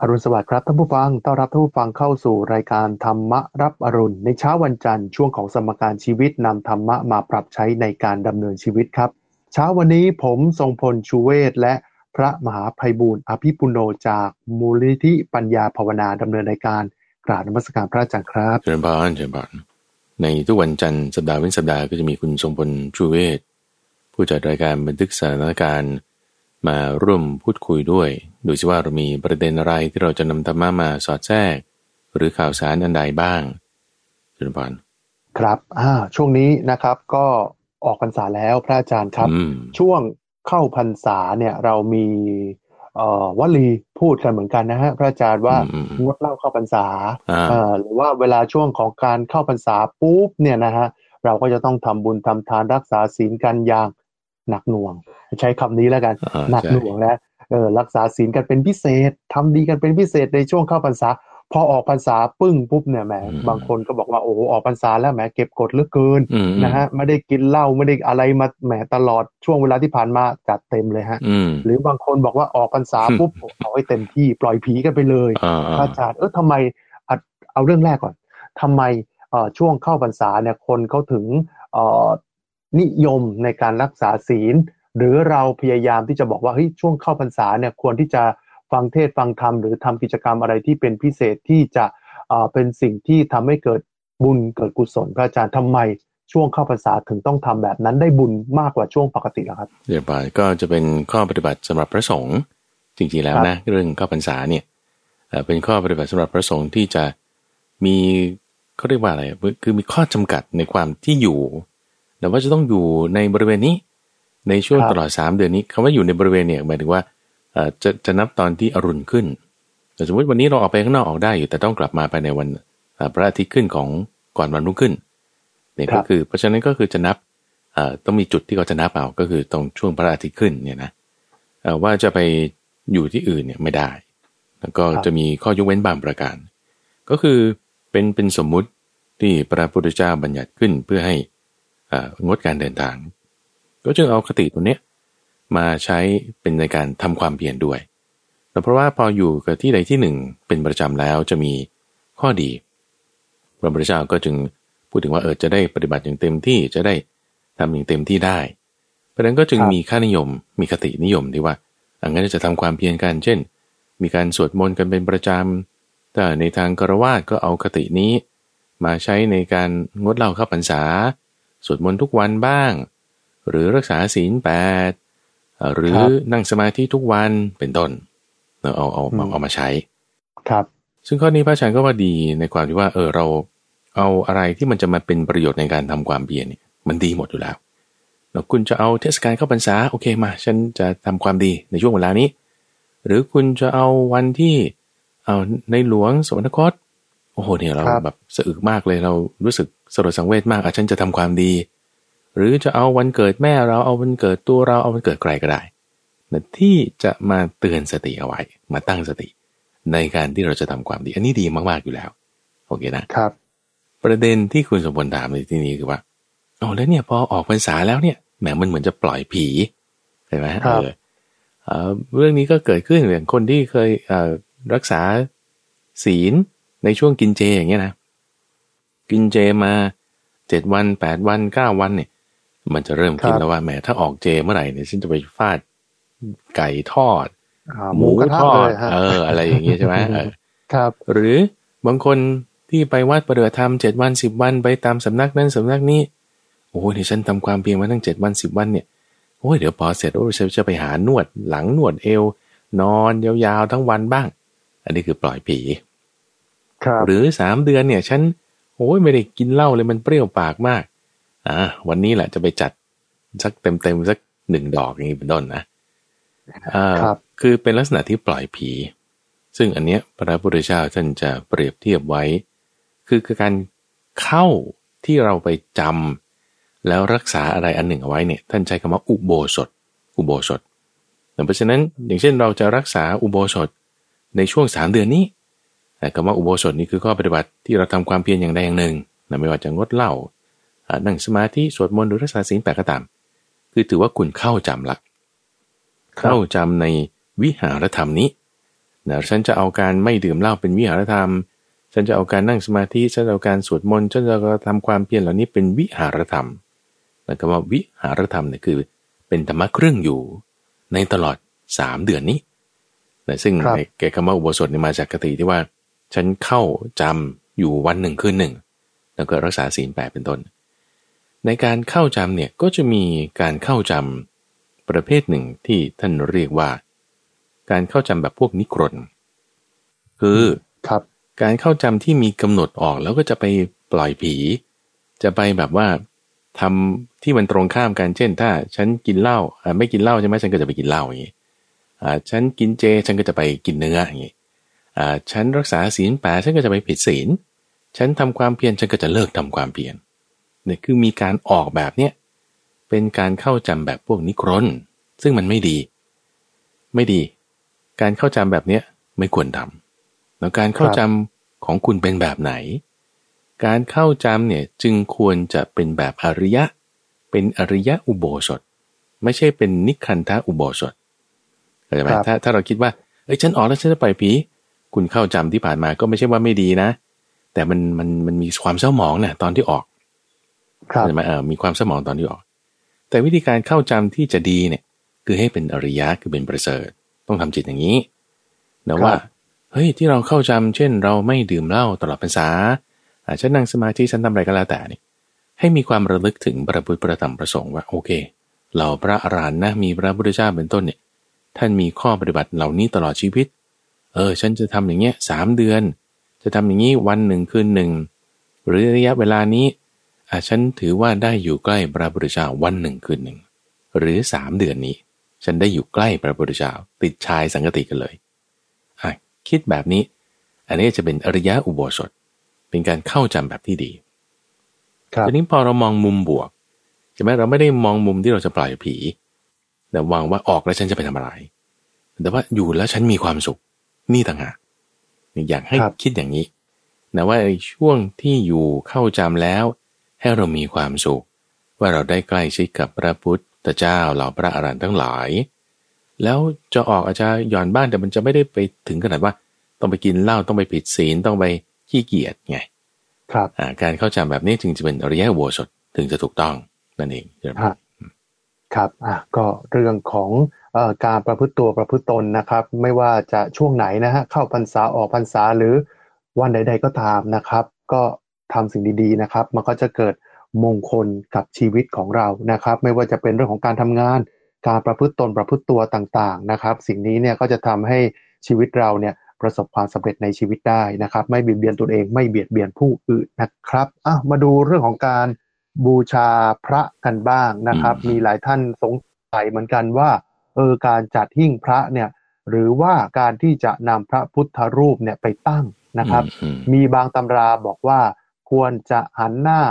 อรุณสวัสดิ์ครับท่านผู้ฟัง ต้อนรับท่านผู้ฟังเข้าสู่รายการธรรมะรับอรุณ ในเช้าวันจันทร์ช่วงของสมการชีวิตนำธรรมะมาปรับใช้ในการดำเนินชีวิตครับ เช้าวันนี้ผมทรงพลชูเวศและพระมหาภัยบูรณ์อภิปุโนจากมูลนิธิปัญญาภาวนาดำเนินรายการกราบนมัสการพระอาจารย์ครับเชิญพานเชิญพานในทุกวันจันทร์สัปดาห์เว้นสัปดาห์ก็จะมีคุณทรงพลชูเวศผู้จัดรายการบันทึกสถานการณ์ มาร่วมพูดคุยด้วย ดูสิว่าเรามีประเด็นอะไรที่เราจะนำธรรมะมาสอดแทรก หรือข่าวสารอันใดบ้างเชิญพานครับอ่าช่วงนี้นะครับก็ออกพรรษาแล้วพระอาจารย์ครับอืมช่วงเข้าพรรษาเนี่ยเรามีเอ่อวลีพูดกันเหมือนกันนะฮะพระอาจารย์ว่าอืมอืมงดเหล้าเข้าพรรษาอ่าเอ่อหรือว่าเวลาช่วงของการเข้าพรรษาปุ๊บเนี่ยนะฮะเราก็จะต้องทำบุญทำทานรักษาศีลกันอย่าง หนักหน่วง ใช้คำนี้แล้วกันอ่าหนักใช่หน่วงนะเออรักษาศีลกันเป็นพิเศษทำดีกันเป็นพิเศษในช่วงเข้าพรรษา พอออกพรรษาปึ้งปุ๊บเนี่ยแหมบางคนก็บอกว่าโอ้โหออกพรรษาแล้วแหมเก็บกดเหลือเกินอืมนะฮะไม่ได้กินเหล้าไม่ได้อะไรมาแหมตลอดช่วงเวลาที่ผ่านมาจัดเต็มเลยฮะอืมหรือบางคนบอกว่าออกพรรษาอืมปุ๊บเอาให้เต็มที่ปล่อยผีกันไปเลยอ่าพระอ่าอาจารย์เออทำไมอะเอาเรื่องแรกก่อนทำไมเอ่อช่วงเข้าพรรษาเนี่ยคนเขาถึงเอ่อ นิยมในการรักษาศีล หรือเราพยายามที่จะบอกว่าเฮ้ยช่วงเข้าพรรษาเนี่ยควรที่จะฟังเทศน์ฟังธรรมหรือทำกิจกรรมอะไรที่เป็นพิเศษที่จะเอ่อเป็นสิ่งที่ทำให้เกิดบุญเกิดกุศลพระอาจารย์ทำไมช่วงเข้าพรรษาถึงต้องทำแบบนั้นได้บุญมากกว่าช่วงปกติเหรอครับเดี๋ยวไปก็จะเป็นข้อปฏิบัติสำหรับพระสงฆ์จริงๆแล้วนะเรื่องเข้าพรรษาเนี่ยเอ่อเป็นข้อปฏิบัติสำหรับพระสงฆ์ที่จะมีเขาเรียกว่าอะไรคือมีข้อจำกัดในความที่อยู่ แต่ว่าจะต้องอยู่ในบริเวณนี้ ในช่วงครับตลอดสามเดือนนี้คำว่าอยู่ในบริเวณเนี่ยหมายถึงว่าเอ่อจะจะนับตอนที่อรุณขึ้นแต่สมมติวันนี้เราออกไปข้างนอกออกได้อยู่แต่ต้องกลับมาภายในวันเอ่อพระอาทิตย์ขึ้นของก่อนวันรุ่งขึ้นเนี่ยครัก็บคือเพราะฉะนั้นก็คือจะนับเอ่อต้องมีจุดที่เขาจะนับเอาก็คือตรงช่วงพระอาทิตย์ขึ้นเนี่ยนะเอ่อว่าจะไปอยู่ที่อื่นเนี่ยไม่ได้ แล้วก็ครับจะมีข้อยกเว้นบางประการ ก็คือเป็นเป็นสมมุติที่พระพุทธเจ้าบัญญัติขึ้นเพื่อให้เอ่อ งดการเดินทาง ก็จึงเอาคติตัวเนี้ยมาใช้เป็นในการทำความเพียรด้วยแต่เพราะว่าพออยู่กับที่ใดที่หนึ่งเป็นประจำแล้วจะมีข้อดีพระพุทธเจ้าก็จึงพูดถึงว่าเออจะได้ปฏิบัติอย่างเต็มที่จะได้ทำอย่างเต็มที่ได้ เพราะฉะนั้นก็จึงครับมีค่านิยมมีคตินิยมที่ว่าอังั้นจะทำความเพียรกัน เช่น มีการสวดมนต์กันเป็นประจำแต่ในทางกรวาดก็เอาคตินี้ มาใช้ในการงดเหล้าเข้าพรรษา สวดมนต์ทุกวันบ้าง หรือรักษาศีลแปดเอ่อหรือครับนั่งสมาธิทุกวันเป็นต้นเอาเอาเอาอืมเอามาใช้ ครับ ซึ่งข้อนี้พระอาจารย์ก็ว่าดีในความที่ว่าเออเราเอาอะไรที่มันจะมาเป็นประโยชน์ในการทำความเพียรเนี่ยมันดีหมดอยู่แล้วแล้วคุณจะเอาเทศกาลเข้าพรรษาโอเคมาฉันจะทำความดีในช่วงเวลานี้ หรือคุณจะเอาวันที่เอาในหลวงสวรรคต โอ้โหเนี่ยเราครับแบบสะอึกมากเลยเรารู้สึกสลดสังเวชมากอะฉันจะทำความดี หรือจะเอาวันเกิดแม่เราเอาวันเกิดตัวเราเอาวันเกิดใครก็ได้แต่ที่จะมาเตือนสติเอาไว้ มาตั้งสติ ในการที่เราจะทำความดี อันนี้ดีมากๆอยู่แล้ว โอเคนะครับ ประเด็นที่คุณสมบูรณ์ถามในที่นี้คือว่าอ๋อแล้วเนี่ยพอออกพรรษาแล้วเนี่ยแหมมันเหมือนจะปล่อยผีใช่ไหมครับเออเอ่อเรื่องนี้ก็เกิดขึ้นอย่างคนที่เคยเอ่อรักษาศีล ในช่วงกินเจอย่างเงี้ยนะ กินเจมาเจ็ดวันแปดวันเก้าวันเนี่ย มันจะเริ่มคิดครับแล้วว่าแหมถ้าออกเจเมื่อไหร่เนี่ยฉันจะไปฟาดไก่ทอดอ่าหมูกระทะทอเลดยฮะเออ อะไรอย่างเงี้ยใช่ไหมเออครับ หรือบางคนที่ไปวัดปฏิบัติธรรมเจ็ดวันสิบวันไปตามสำนักนั้นสำนักนี้โอ้ยเนี่ยฉันทำความเพียรมาตั้งเจ็ดวันสิบวันเนี่ยโอ้ยเดี๋ยวพอเสร็จโอ้ยฉันจะไปหานวดหลังนวดเอว นอนยาวๆทั้งวันบ้าง อันนี้คือปล่อยผีครับ หรือสามเดือนเนี่ย ฉันโอ้ยไม่ได้กินเหล้าเลยมันเปรี้ยวปากมาก อ่าวันนี้แหละจะไปจัดสักเต็มๆสักหนึ่งดอกอย่างนี้เป็นต้นนะอ่าครับคือเป็นลักษณะที่ปล่อยผี ซึ่งอันเนี้ยพระพุทธเจ้าท่านจะเปรียบเทียบไว้ คือคือการเข้าที่เราไปจำแล้วรักษาอะไรอันหนึ่งเอาไว้เนี่ย ท่านใช้คำว่าอุโบสถ อุโบสถเพราะฉะนั้นอย่างเช่นเราจะรักษาอุโบสถในช่วงสามเดือนนี้ แต่คำว่าอุโบสถนี่คือข้อปฏิบัติที่เราทำความเพียรอย่างใดอย่างหนึ่งนะไม่ว่าจะงดเหล้าอ่านั่งสมาธิสวดมนต์หรือรักษาศีลแปดก็ตาม คือถือว่าคุณเข้าจำละเข้าจำในวิหารธรรมนี้นะฉันจะเอาการไม่ดื่มเหล้าเป็นวิหารธรรม ฉันจะเอาการนั่งสมาธิ ฉันจะเอาการสวดมนต์ ฉันจะทำความเพียรเหล่านี้เป็นวิหารธรรมแล้วก็ว่าวิหารธรรมเนี่ยคือ เป็นธรรมะเครื่องอยู่ ในตลอดสามเดือนนี้นะซึ่งในแกคำว่าอุโบสถเนี่ยมาจากกติที่ว่า ฉันเข้าจำอยู่วันหนึ่งคืนหนึ่ง แล้วก็รักษาศีลแปดเป็นต้น ในการเข้าจำเนี่ยก็จะมีการเข้าจำประเภทหนึ่งที่ท่านเรียกว่า การเข้าจำแบบพวกนิครนคือครับการเข้าจำที่มีกำหนดออกแล้วก็จะไปปล่อยผี จะไปแบบว่าทำที่มันตรงข้ามกันเช่น ถ้าฉันกินเหล้าไม่กินเหล้าใช่ไหมฉันก็จะไปกินเหล้าอย่างนี้อ่าฉันกินเจฉันก็จะไปกินเนื้ออย่างนี้อ่า ฉันรักษาศีลแปดฉันก็จะไปผิดศีล ฉันทำความเพียรฉันก็จะเลิกทำความเพียรเนี่ยคือมีการออกแบบเนี้ยเป็นการเข้าจำแบบพวกนิครนซึ่งมันไม่ดี ไม่ดี การเข้าจำแบบเนี้ยไม่ควรทำแล้วการเข้าจำของคุณเป็นแบบไหน การเข้าจำเนี่ยจึงควรจะเป็นแบบอริยะ เป็นอริยะอุโบสถ ไม่ใช่เป็นนิคันทะอุโบสถเข้าใจไหมถ้าถ้าเราคิดว่าเอ้ยฉันออกแล้วฉันจะปล่อยผี คุณเข้าจำที่ผ่านมาก็ไม่ใช่ว่าไม่ดีนะ แต่มันมันมันมีความเศร้าหมองเนี่ยตอนที่ออกเข้าใจไหมเออมีความเศร้าหมองตอนที่ออก แต่วิธีการเข้าจำที่จะดีเนี่ย คือให้เป็นอริยะคือเป็นประเสริฐ ต้องทำจิตอย่างนี้นะว่าเฮ้ยที่เราเข้าจำเช่น เราไม่ดื่มเหล้าตลอดพรรษาอาจจะนั่งสมาธิฉันทำอะไรก็แล้วแต่นี่ให้มีความระลึกถึงพระพุทธประธรรมประสงค์ว่าโอเคเราพระอรหันต์นะมีพระพุทธเจ้าเป็นต้นเนี่ยท่านมีข้อปฏิบัติเหล่านี้ตลอดชีวิต เออ ฉันจะทำอย่างเงี้ยสามเดือน จะทำอย่างนี้วันหนึ่งคืนหนึ่งหรือระยะเวลานี้อะฉันถือว่าได้อยู่ใกล้พระพุทธเจ้าวันหนึ่งคืนหนึ่งหรือสามเดือนนี้ ฉันได้อยู่ใกล้พระพุทธเจ้าติดชายสังกติกันเลยอะคิดแบบนี้ อันนี้จะเป็นอริยะอุโบสถ เป็นการเข้าจำแบบที่ดีทีนี้พอเรามองมุมบวกใช่ไหมเราไม่ได้มองมุมที่เราจะปล่อยผี แต่วางว่าออกแล้วฉันจะไปทำอะไรแต่ว่าอยู่แล้วฉันมีความสุข นี่ต่างหากอยากให้คิดอย่างนี้นะว่าช่วงที่อยู่เข้าจำแล้ว ให้เรามีความสุข ว่าเราได้ใกล้ชิดกับพระพุทธเจ้าเหล่าพระอรหันต์ทั้งหลาย แล้วจะออกอาจจะหย่อนบ้านแต่มันจะไม่ได้ไปถึงขนาดว่า ต้องไปกินเหล้าต้องไปผิดศีลต้องไปขี้เกียจไงครับการเข้าจำแบบนี้จึงจะเป็นอริยะโวสถถึงจะถูกต้องนั่นเองครับครับอะก็เรื่องของอ การประพฤติตัวประพฤติตนนะครับ ไม่ว่าจะช่วงไหนนะฮะเข้าพรรษาออกพรรษาหรือวันใด ๆก็ตามนะครับ ก็ทำสิ่งดีๆนะครับ มันก็จะเกิดมงคลกับชีวิตของเรานะครับ ไม่ว่าจะเป็นเรื่องของการทำงาน การประพฤติตนประพฤติตัวต่างๆนะครับ สิ่งนี้เนี่ยก็จะทำให้ชีวิตเราเนี่ยประสบความสำเร็จในชีวิตได้นะครับ ไม่เบียดเบียนตัวเองไม่เบียดเบียนผู้อื่นนะครับอะมาดูเรื่องของการบูชาพระกันบ้างนะครับ มีหลายท่านสงสัยเหมือนกันว่า เออการจัดหิ้งพระเนี่ยหรือว่าการที่จะนำพระพุทธรูปเนี่ยไปตั้งนะครับ มีบางตำราบอกว่าควรจะหันหน้า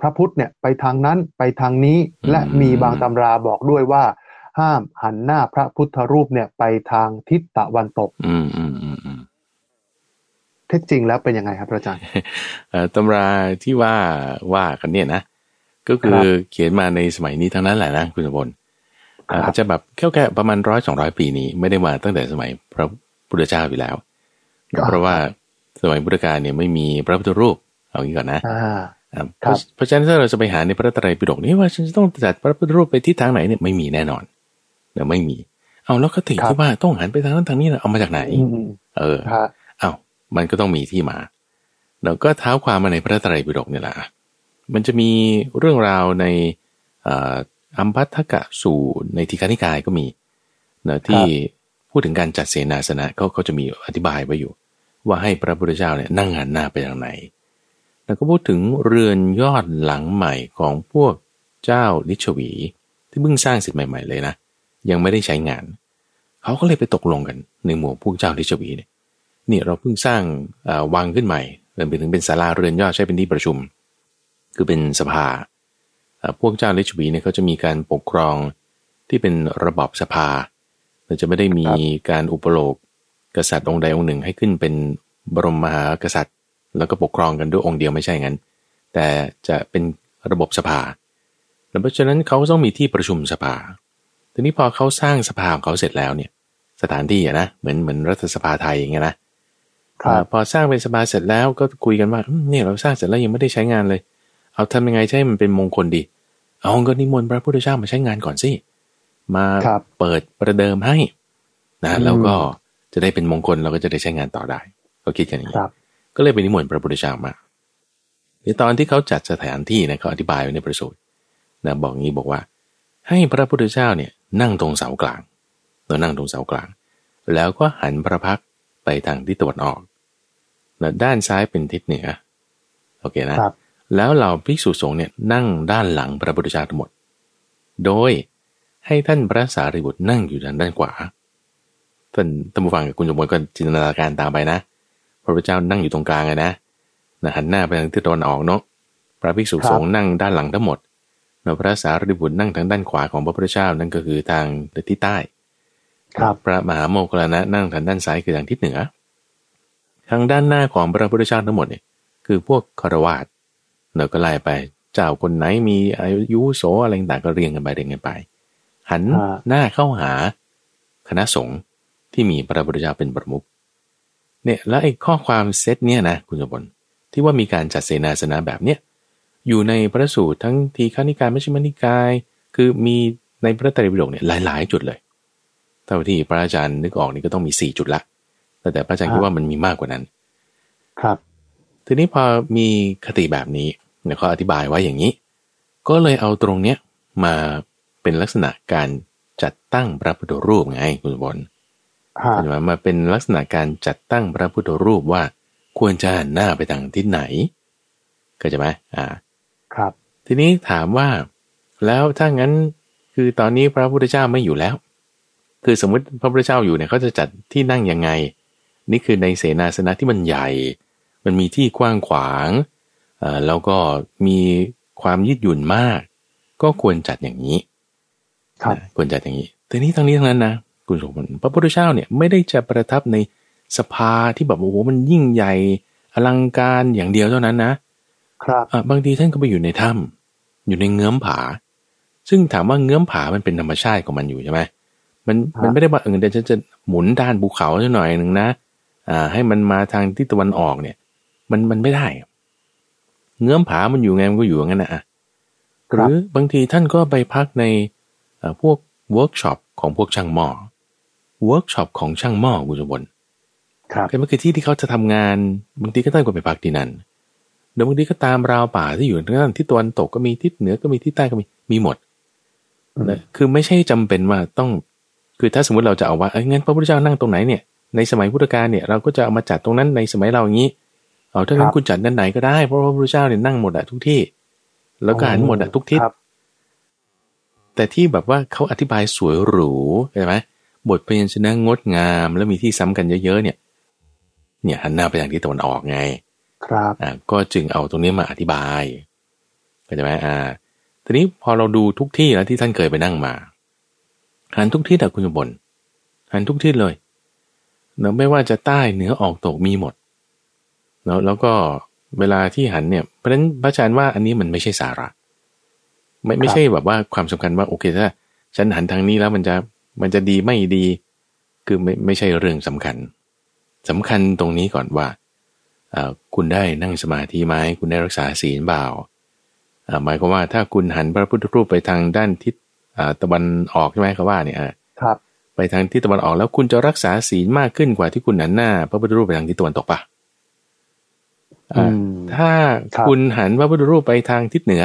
พระพุทธเนี่ยไปทางนั้นไปทางนี้และมีบางตำราบอกด้วยว่า ห้ามหันหน้าพระพุทธรูปเนี่ยไปทางทิศตะวันตกอืมอืมอืมเท็จจริงแล้วเป็นยังไงครับอาจารย์ตำราที่ว่าว่ากันเนี่ยนะ ก็คือเขียนมาในสมัยนี้ทั้งนั้นแหละนะคุณสมบัติ อาจจะแบบแค่แค่ประมาณร้อยสองร้อยปีนี้ไม่ได้มาตั้งแต่สมัยพระพุทธเจ้าอยู่แล้ว เพราะว่าสมัยพุทธกาลเนี่ยไม่มีพระพุทธรูปเอางี้ก่อนนะเพราะฉะนั้นถ้าเราจะไปหาในพระตรัยปิฎกนี่ว่าฉันจะต้องจัดพระพุทธรูปไปที่ทางไหนเนี่ยไม่มีแน่นอนเดี๋ยวไม่มี เอาแล้วก็ติที่ว่าต้องหันไปทางนั้นทางนี้นะเอามาจากไหน เออเอามันก็ต้องมีที่มาเราก็เท้าความมาในพระไตรปิฎกเนี่ยแหละมันจะมีเรื่องราวใน อัมพัทธกะสู่ในทีฆานิกายก็มีนะที่พูดถึงการจัดเสนาสนะเขาเขาจะมีอธิบายไว้อยู่ ว่าให้พระพุทธเจ้าเนี่ยนั่งหันหน้าไปทางไหน แล้วก็พูดถึงเรือนยอดหลังใหม่ของพวกเจ้าลิชวี ที่เพิ่งสร้างเสร็จใหม่ ๆเลยนะ ยังไม่ได้ใช้งาน เขาก็เลยไปตกลงกันในหมู่พวกเจ้าลิชวีเนี่ยนี่เราเพิ่งสร้างวังขึ้นใหม่เริ่มไปถึงเป็นศาลาเรือนยอดใช้เป็นที่ประชุม คือเป็นสภา พวกเจ้าเลชวีเนี่ยเขาจะมีการปกครองที่เป็นระบอบสภาเราจะไม่ได้มีการอุปโลกกษัตริย์องค์ใดองค์หนึ่งให้ขึ้นเป็นบรมมหากษัตริย์ แล้วก็ปกครองกันด้วยองค์เดียวไม่ใช่งั้น แต่จะเป็นระบบสภาเพราะฉะนั้นเขาต้องมีที่ประชุมสภา ทีนี้พอเขาสร้างสภาของเขาเสร็จแล้วเนี่ย สถานที่อะนะ เหมือนเหมือนรัฐสภาไทยอย่างเงี้ยนะครับพอสร้างเป็นสภาเสร็จแล้วก็คุยกันว่าอืมเนี่ยเราสร้างเสร็จแล้วยังไม่ได้ใช้งานเลย เอาทำยังไงใช่มันเป็นมงคลดี เอาก็นิมนต์พระพุทธเจ้ามาใช้งานก่อนสิ มาครับเปิดประเดิมให้นะอืมแล้วก็จะได้เป็นมงคลเราก็จะได้ใช้งานต่อได้เขาคิดกันอย่างคนี้รับก็เลยไปนิมนต์พระพุทธเจ้ามาในตอนที่เขาจัดสถานที่นะเขาอธิบายไว้ในประสูตรนะบอกงี้บอกว่า ให้พระพุทธเจ้าเนี่ยนั่งตรงเสากลางเรานั่งตรงเสากลาง แล้วก็หันพระพักตร์ไปทางทิศตะวันออกนะด้านซ้ายเป็นทิศเหนือโอเคนะครับ แล้วเราภิกษุสงฆ์เนี่ยนั่งด้านหลังพระพุทธเจ้าทั้งหมด โดยให้ท่านพระสารีบุตรนั่งอยู่ทางด้านขวา ท่านท่านผู้ฟังกับคุณสมบูรณ์ก็จินตนาการตามไปนะ พระพุทธเจ้านั่งอยู่ตรงกลางไงนะนะหันหน้าไปทางทิศตะวันออกเนาะ พระภิกษุสงฆ์นั่งด้านหลังทั้งหมดแล้วพระสารีบุตรนั่งทางด้านขวาของพระพุทธเจ้านั่นก็คือทางทิศใต้ ครับ พระมหาโมคคัลลานะนั่งทางด้านซ้ายคือทางทิศเหนือ ทางด้านหน้าของพระพุทธเจ้าทั้งหมดเนี่ยคือพวกคารวาส เราก็ไล่ไป เจ้าคนไหนมีอายุโสอะไรต่างๆก็เรียงกันไปเรียงกันไป หันอ่าหน้าเข้าหาคณะสงฆ์ที่มีพระพุทธเจ้าเป็นประมุขเนี่ยแล้วไอ้ข้อความเซตเนี่ยนะคุณสมบัติที่ว่ามีการจัดเสนาสนะแบบเนี้ยอยู่ในพระสูตรทั้งทีฆานิกายมัชฌิมานิกาย คือมีในพระไตรปิฎกเนี่ยหลาย ๆ จุดเลยเท่าที่พระอาจารย์นึกออกนี่ก็ต้องมีสี่จุดละแต่แต่พระอาจารย์คิดว่ามันมีมากกว่านั้น ครับ ทีนี้พอมีคติแบบนี้ เนี่ยเขาอธิบายไว้อย่างนี้ ก็เลยเอาตรงเนี้ยมาเป็นลักษณะการจัดตั้งพระพุทธรูปไงคุณบอลฮะเห็นไหมมาเป็นลักษณะการจัดตั้งพระพุทธรูปว่าควรจะหันหน้าไปทางทิศไหนก็จะไหมอ่า ครับ ทีนี้ถามว่า แล้วถ้างั้นคือตอนนี้พระพุทธเจ้าไม่อยู่แล้ว คือสมมติพระพุทธเจ้าอยู่เนี่ยเขาจะจัดที่นั่งยังไง นี่คือในเสนาสนะที่มันใหญ่ มันมีที่กว้างขวางเอ่อ แล้วก็มีความยืดหยุ่นมาก ก็ควรจัดอย่างนี้ครับนะควรจัดอย่างนี้แต่นี้ทั้งนี้ทั้งนั้นนะคุณสมบัติพระพุทธเจ้าเนี่ยไม่ได้จะประทับในสภาที่แบบโอ้โหมันยิ่งใหญ่อลังการอย่างเดียวเท่านั้นนะ ครับอะบางทีท่านก็ไปอยู่ในถ้ำอยู่ในเงื้อมผา ซึ่งถามว่าเงื้อมผามันเป็นธรรมชาติของมันอยู่ใช่ไหมมันครับมันไม่ได้ว่าเออเดี๋ยวฉันจะหมุนด้านภูเขาสักหน่อยหนึ่งนะ อ่า ให้มันมาทางทิศตะวันออกเนี่ย มันมันไม่ได้ เงื้อมผามันอยู่ไงมันก็อยู่อย่างนั้นนะอะหรือบางทีท่านก็ไปพักในเอ่อพวกเวิร์กช็อปของพวกช่างหม้อเวิร์กช็อปของช่างหม้อกุศบลครับก็มันคือที่ที่เขาจะทำงานบางทีก็ท่านก็ไปพักที่นั่นเดี๋ยวบางทีก็ตามราวป่าที่อยู่ทางด้านทิศตะวันตกก็มีทิศเหนือก็มีทิศใต้ก็มีมีหมดอืมนะคือไม่ใช่จำเป็นว่าต้อง คือถ้าสมมติเราจะเอาว่าเอ้ยงั้นพระพุทธเจ้านั่งตรงไหนเนี่ยในสมัยพุทธกาลเนี่ยเราก็จะเอามาจัดตรงนั้นในสมัยเราอย่างนี้ เอาถ้างั้นคุณจัดด้านไหนก็ได้เพราะพระพุทธเจ้าเนี่ยนั่งหมดอะทุกที่ แล้วก็หันหมดอะทุกทิศครับแต่ที่แบบว่าเขาอธิบายสวยหรูใช่ไหมบทพยัญชนะงดงาม แล้วมีที่ซ้ำกันเยอะๆเนี่ย เนี่ยหันหน้าไปทางทิศตะวันออกไง ครับอ่าก็จึงเอาตรงนี้มาอธิบายเข้าใจไหมอ่าทีนี้พอเราดูทุกที่แล้วที่ท่านเคยไปนั่งมาหันทุกที่แต่คุณสมบลหันทุกที่เลยเนาะไม่ว่าจะใต้เหนือออกตกมีหมด เนาะแล้วก็เวลาที่หันเนี่ยเพราะฉะนั้นพระอาจารย์ว่าอันนี้มันไม่ใช่สาระ ไม่ไม่ใช่แบบว่าความสำคัญว่าโอเคถ้าฉันหันทางนี้แล้วมันจะมันจะดีไม่ดี คือไม่ไม่ใช่เรื่องสำคัญสำคัญตรงนี้ก่อนว่าอ่าคุณได้นั่งสมาธิไหมคุณได้รักษาศีลเปล่าอ่าหมายความว่าถ้าคุณหันพระพุทธรูปไปทางด้านทิศอ่าตะวันออกใช่ไหมเขาว่าเนี่ยอ่าครับ ไปทางทิศตะวันออกแล้วคุณจะรักษาศีลมากขึ้นกว่าที่คุณหันหน้า พระพุทธรูปไปทางทิศตะวันตกปะอือ่าม ถ้าครับคุณหันพระพุทธรูปไปทางทิศเหนือ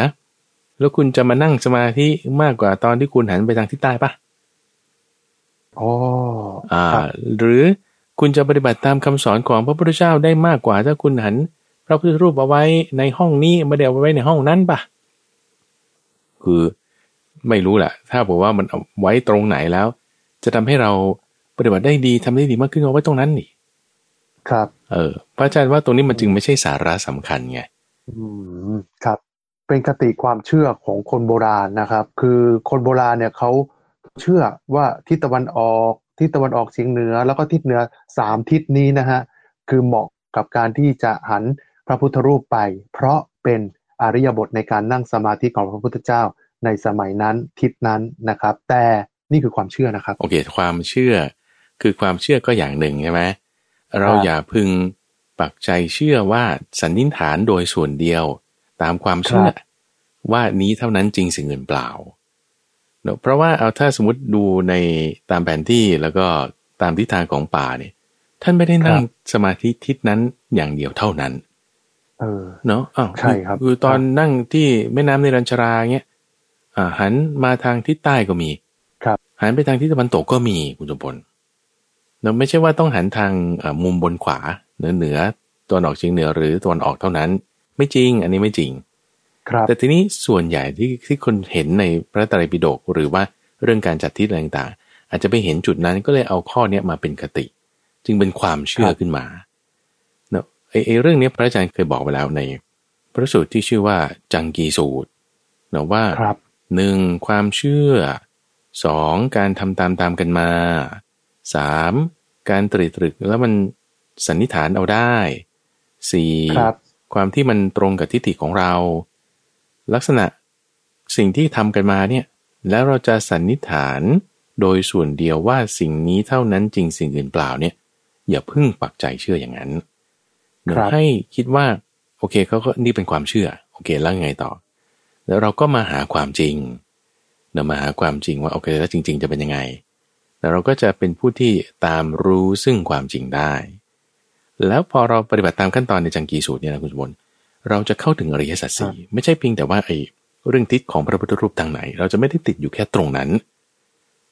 แล้วคุณจะมานั่งสมาธิมากกว่าตอนที่คุณหันไปทางทิศใต้ปะอ๋ออ่าครับหรือคุณจะปฏิบัติตามคำสอนของพระพุทธเจ้าได้มากกว่า ถ้าคุณหันพระพุทธรูปเอาไว้ในห้องนี้ไม่ได้เอาไว้ในห้องนั้นปะคือไม่รู้แหละถ้าบอกว่ามันเอาไว้ตรงไหนแล้ว จะทำให้เราปฏิบัติได้ดีทำได้ดีมากขึ้นเอาไว้ตรงนั้นนี่ ครับ เออ พระอาจารย์ว่าตรงนี้มันจึงไม่ใช่สาระสำคัญไง อืม ครับ เป็นคติความเชื่อของคนโบราณนะครับ คือคนโบราณเนี่ยเขาเชื่อว่าทิศตะวันออกทิศตะวันออกเฉียงเหนือ แล้วก็ทิศเหนือสามทิศนี้นะฮะ คือเหมาะกับการที่จะหันพระพุทธรูปไป เพราะเป็นอริยบทในการนั่งสมาธิของพระพุทธเจ้าในสมัยนั้นทิศนั้นนะครับ แต่นี่คือความเชื่อนะครับ โอเค ความเชื่อ คือความเชื่อก็อย่างหนึ่งใช่ไหม เราอย่าพึงปักใจเชื่อว่าสันนิษฐานโดยส่วนเดียวตามความเชื่อว่านี้เท่านั้นจริงสิ่งอื่นเปล่าเนอะเพราะว่าเอาถ้าสมมติดูในตามแผนที่แล้วก็ตามทิศทางของป่าเนี่ยท่านไม่ได้นั่งสมาธิทิศนั้นอย่างเดียวเท่านั้น เออเนาะอ้าวใช่ครับคือตอนนั่งที่แม่น้ำในรัญชราเงี้ยอ่าหันมาทางทิศใต้ก็มี ครับ หันไปทางทิศตะวันตกก็มีคุณสมพล เราไม่ใช่ว่าต้องหันทางอ่ามุมบนขวาเหนือเหนือตะวันออกเฉียงเหนือหรือตะวันออกเท่านั้น ไม่จริง อันนี้ไม่จริง ครับ แต่ทีนี้ส่วนใหญ่ที่ที่คนเห็นในพระไตรปิฎกหรือว่าเรื่องการจัดทิศอะไรต่างๆอาจจะไปเห็นจุดนั้นก็เลยเอาข้อเนี้ยมาเป็นคติ จึงเป็นความเชื่อขึ้นมาเนาะไอ้ไอ้เรื่องเนี้ยพระอาจารย์เคยบอกไปแล้วใน พระสูตรที่ชื่อว่าจังกีสูตรเนาะว่าครับหนึ่งความเชื่อสองการทำตามตามกันมาสาม การตรีตรึกแล้วมันสันนิษฐานเอาได้สี่ครับความที่มันตรงกับทิฏฐิของเรา ลักษณะสิ่งที่ทำกันมาเนี่ย แล้วเราจะสันนิษฐานโดยส่วนเดียวว่าสิ่งนี้เท่านั้นจริงสิ่งอื่นเปล่าเนี่ย อย่าเพึ่งปักใจเชื่ออย่างนั้นเดี๋ยวครับให้คิดว่า โอเคเขาก็นี่เป็นความเชื่อ โอเคแล้วไงต่อ แล้วเราก็มาหาความจริงเดี๋ยวมาหาความจริงว่าโอเคแล้วจริง ๆ จะเป็นยังไงแล้ว เราก็จะเป็นผู้ที่ตามรู้ซึ่งความจริงได้ แล้วพอเราปฏิบัติตามขั้นตอนในจังกีสูตรเนี่ยนะคุณสมบัติเราจะเข้าถึงอริยสัจสี่ไม่ใช่เพียงแต่ว่าไอ้เรื่องทิศของพระพุทธรูปทางไหน เราจะไม่ได้ติดอยู่แค่ตรงนั้น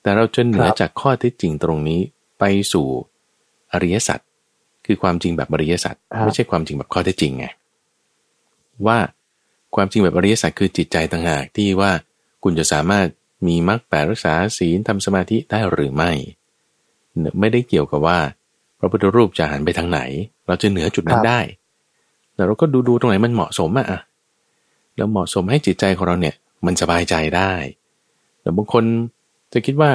แต่เราจะเหนือครับจากข้อเท็จจริงตรงนี้ไปสู่อริยสัจคือความจริงแบบอริยสัจไม่ใช่ความจริงแบบข้อเท็จจริงไงว่าความจริงแบบอริยสัจคือจิตใจต่างหากที่ว่าคุณจะสามารถ มีมรรคแปดรักษาศีลทำสมาธิได้หรือไม่ ไม่ได้เกี่ยวกับว่า พระพุทธรูปจะหันไปทางไหน เราจะเหนือจุดนั้นได้ แต่เราก็ดูดูตรงไหนมันเหมาะสมอะอะแล้วเหมาะสมให้จิตใจของเราเนี่ย มันสบายใจได้ แต่บางคนจะคิดว่า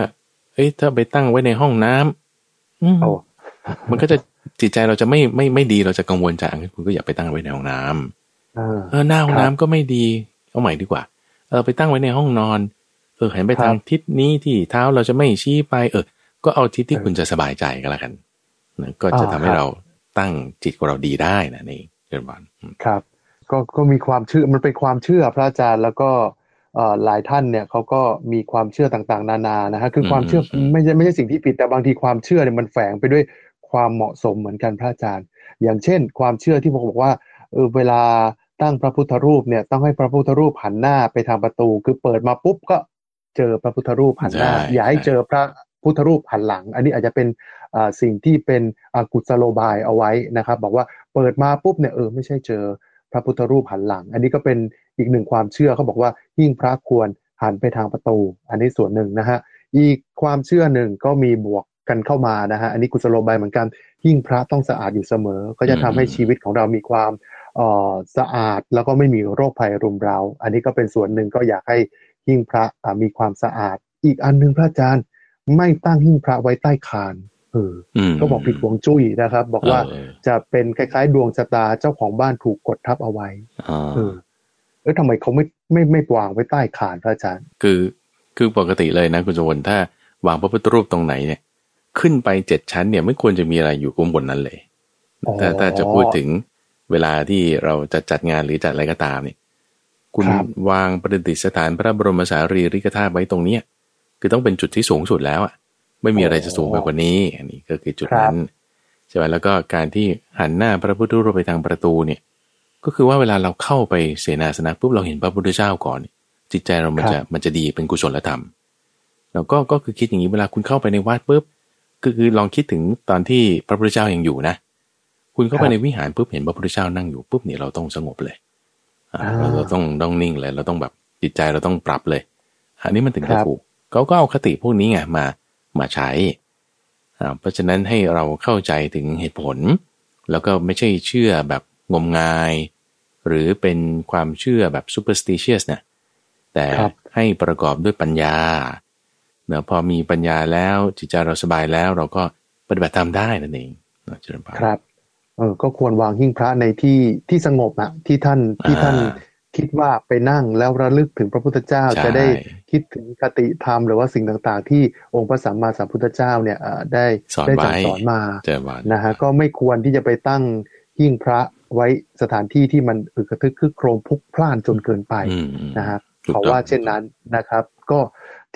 เอ้ยถ้าไปตั้งไว้ในห้องน้ำอืมโอ้มันก็จะจิตใจเราจะไม่ไม่ไม่ดีเราจะกังวลใจงั้นคุณก็อย่าไปตั้งไว้ในห้องน้ำเออเออหน้าห้องครับน้ำก็ไม่ดี เอาใหม่ดีกว่า เออไปตั้งไว้ในห้องนอน เออหันไปครับทางทิศนี้ที่เท้าเราจะไม่ชี้ไป เออ ก็เอาทิศที่เออคุณจะสบายใจก็แล้วกันนะก็จะอ่าทำให้ครับเราตั้งจิตของเราดีได้นะนี่เชิญบอลอืมครับ ก็ก็มีความเชื่อมันเป็นความเชื่อพระอาจารย์แล้วก็เอ่อหลายท่านเนี่ยเขาก็มีความเชื่อต่างๆ นานานะฮะคือความเชื่อไม่ใช่ไม่ใช่สิ่งที่ผิดแต่บางทีความเชื่อเนี่ยมันแฝงไปด้วยความเหมาะสมเหมือนกันพระอาจารย์ อย่างเช่น ความเชื่อที่ผมบอกว่าเออเวลาตั้งพระพุทธรูปเนี่ยต้องให้พระพุทธรูปหันหน้าไปทางประตู คือเปิดมาปุ๊บก็ เจอพระพุทธรูปหันหน้าอย่าให้เจอพระพุทธรูปหันหลัง อันนี้อาจจะเป็นอ่าสิ่งที่เป็นอากุศโลบายเอาไว้นะครับ บอกว่าเปิดมาปุ๊บเนี่ยเออไม่ใช่เจอพระพุทธรูปหันหลัง อันนี้ก็เป็นอีกหนึ่งความเชื่อเขาบอกว่ายิ่งพระควรหันไปทางประตู อันนี้ส่วนหนึ่งนะฮะอีกความเชื่อหนึ่งก็มีบวกกันเข้ามานะฮะอันนี้กุศโลบายเหมือนกันยิ่งพระต้องสะอาดอยู่เสมอ ก็จะทำให้ชีวิตของเรามีความเอ่อสะอาดแล้วก็ไม่มีโรคภัยรุมเรา อันนี้ก็เป็นส่วนหนึ่งก็อยากให้ หิ้งพระอ่ามีความสะอาด อีกอันหนึ่งพระอาจารย์ ไม่ตั้งหิ้งพระไว้ใต้คานเอออืมก็บอกผิดหวงจุ้ยนะครับ บอกว่าเออจะเป็นคล้ายๆ ดวงชะตาเจ้าของบ้านถูกกดทับเอาไว้อ่าเออเออทำไมเขาไม่ไม่ไม่วางไว้ใต้คานพระอาจารย์ คือคือปกติเลยนะคุณจวนถ้าวางพระพุทธรูปตรงไหนเนี่ย ขึ้นไปเจ็ดชั้นเนี่ยไม่ควรจะมีอะไรอยู่ข้างบนนั้นเลยอ๋อถ้าถ้าจะพูดถึงเวลาที่เราจะจัดงานหรือจัดอะไรก็ตามเนี่ย คุณครับวางประดิษฐานพระบรมสารีริกธาตุไว้ตรงเนี้ยคือต้องเป็นจุดที่สูงสุดแล้วอะ ไม่มีอะไรจะสูงไปกว่านี้ อันนี้ก็คือจุดนั้นใช่ไหมแล้วก็การที่หันหน้าพระพุทธรูปไปทางประตูเนี่ย ก็คือว่าเวลาเราเข้าไปเสนาสนะปุ๊บเราเห็นพระพุทธเจ้าก่อน จิตใจเรามันจะมันจะดีเป็นกุศลธรรมแล้วก็ก็คือคิดอย่างนี้เวลาคุณเข้าไปในวัดปุ๊บก็คือลองคิดถึงตอนที่พระพุทธเจ้ายังอยู่นะ คุณเข้าไปในวิหารปุ๊บเห็นพระพุทธเจ้านั่งอยู่ปุ๊บเนี่ยเราต้องสงบเลยอ่า เราเราต้องต้องนิ่งเลย เราต้องแบบจิตใจเราต้องปรับเลย อันนี้มันถึงจะถูกเขาก็เอาคติพวกนี้ไงมามาใช้อ่าเพราะฉะนั้นให้เราเข้าใจถึงเหตุผล แล้วก็ไม่ใช่เชื่อแบบงมงาย หรือเป็นความเชื่อแบบ superstitious นะแต่ครับให้ประกอบด้วยปัญญาเนอะพอมีปัญญาแล้วจิตใจเราสบายแล้วเราก็ปฏิบัติตามได้นั่นเองนะเจริญพรครับ เออก็ควรวางหิ้งพระในที่ที่สงบอะที่ท่านที่ท่านอ่าคิดว่าไปนั่งแล้วระลึกถึงพระพุทธเจ้าใช่จะได้คิดถึงคติธรรมหรือว่าสิ่งต่างๆ ที่องค์พระสัมมาสัมพุทธเจ้าเนี่ยเอ่อได้สอนได้ไว้สั่งสอนมาเจอวันนะฮะก็ไม่ควรที่จะไปตั้งหิ้งพระไว้สถานที่ที่มันอึกระทึกคึกโครมพลุกพล่านจนเกินไปอืมอืมนะฮะถูกเขาต้องว่าเช่นนั้นนะครับ ก็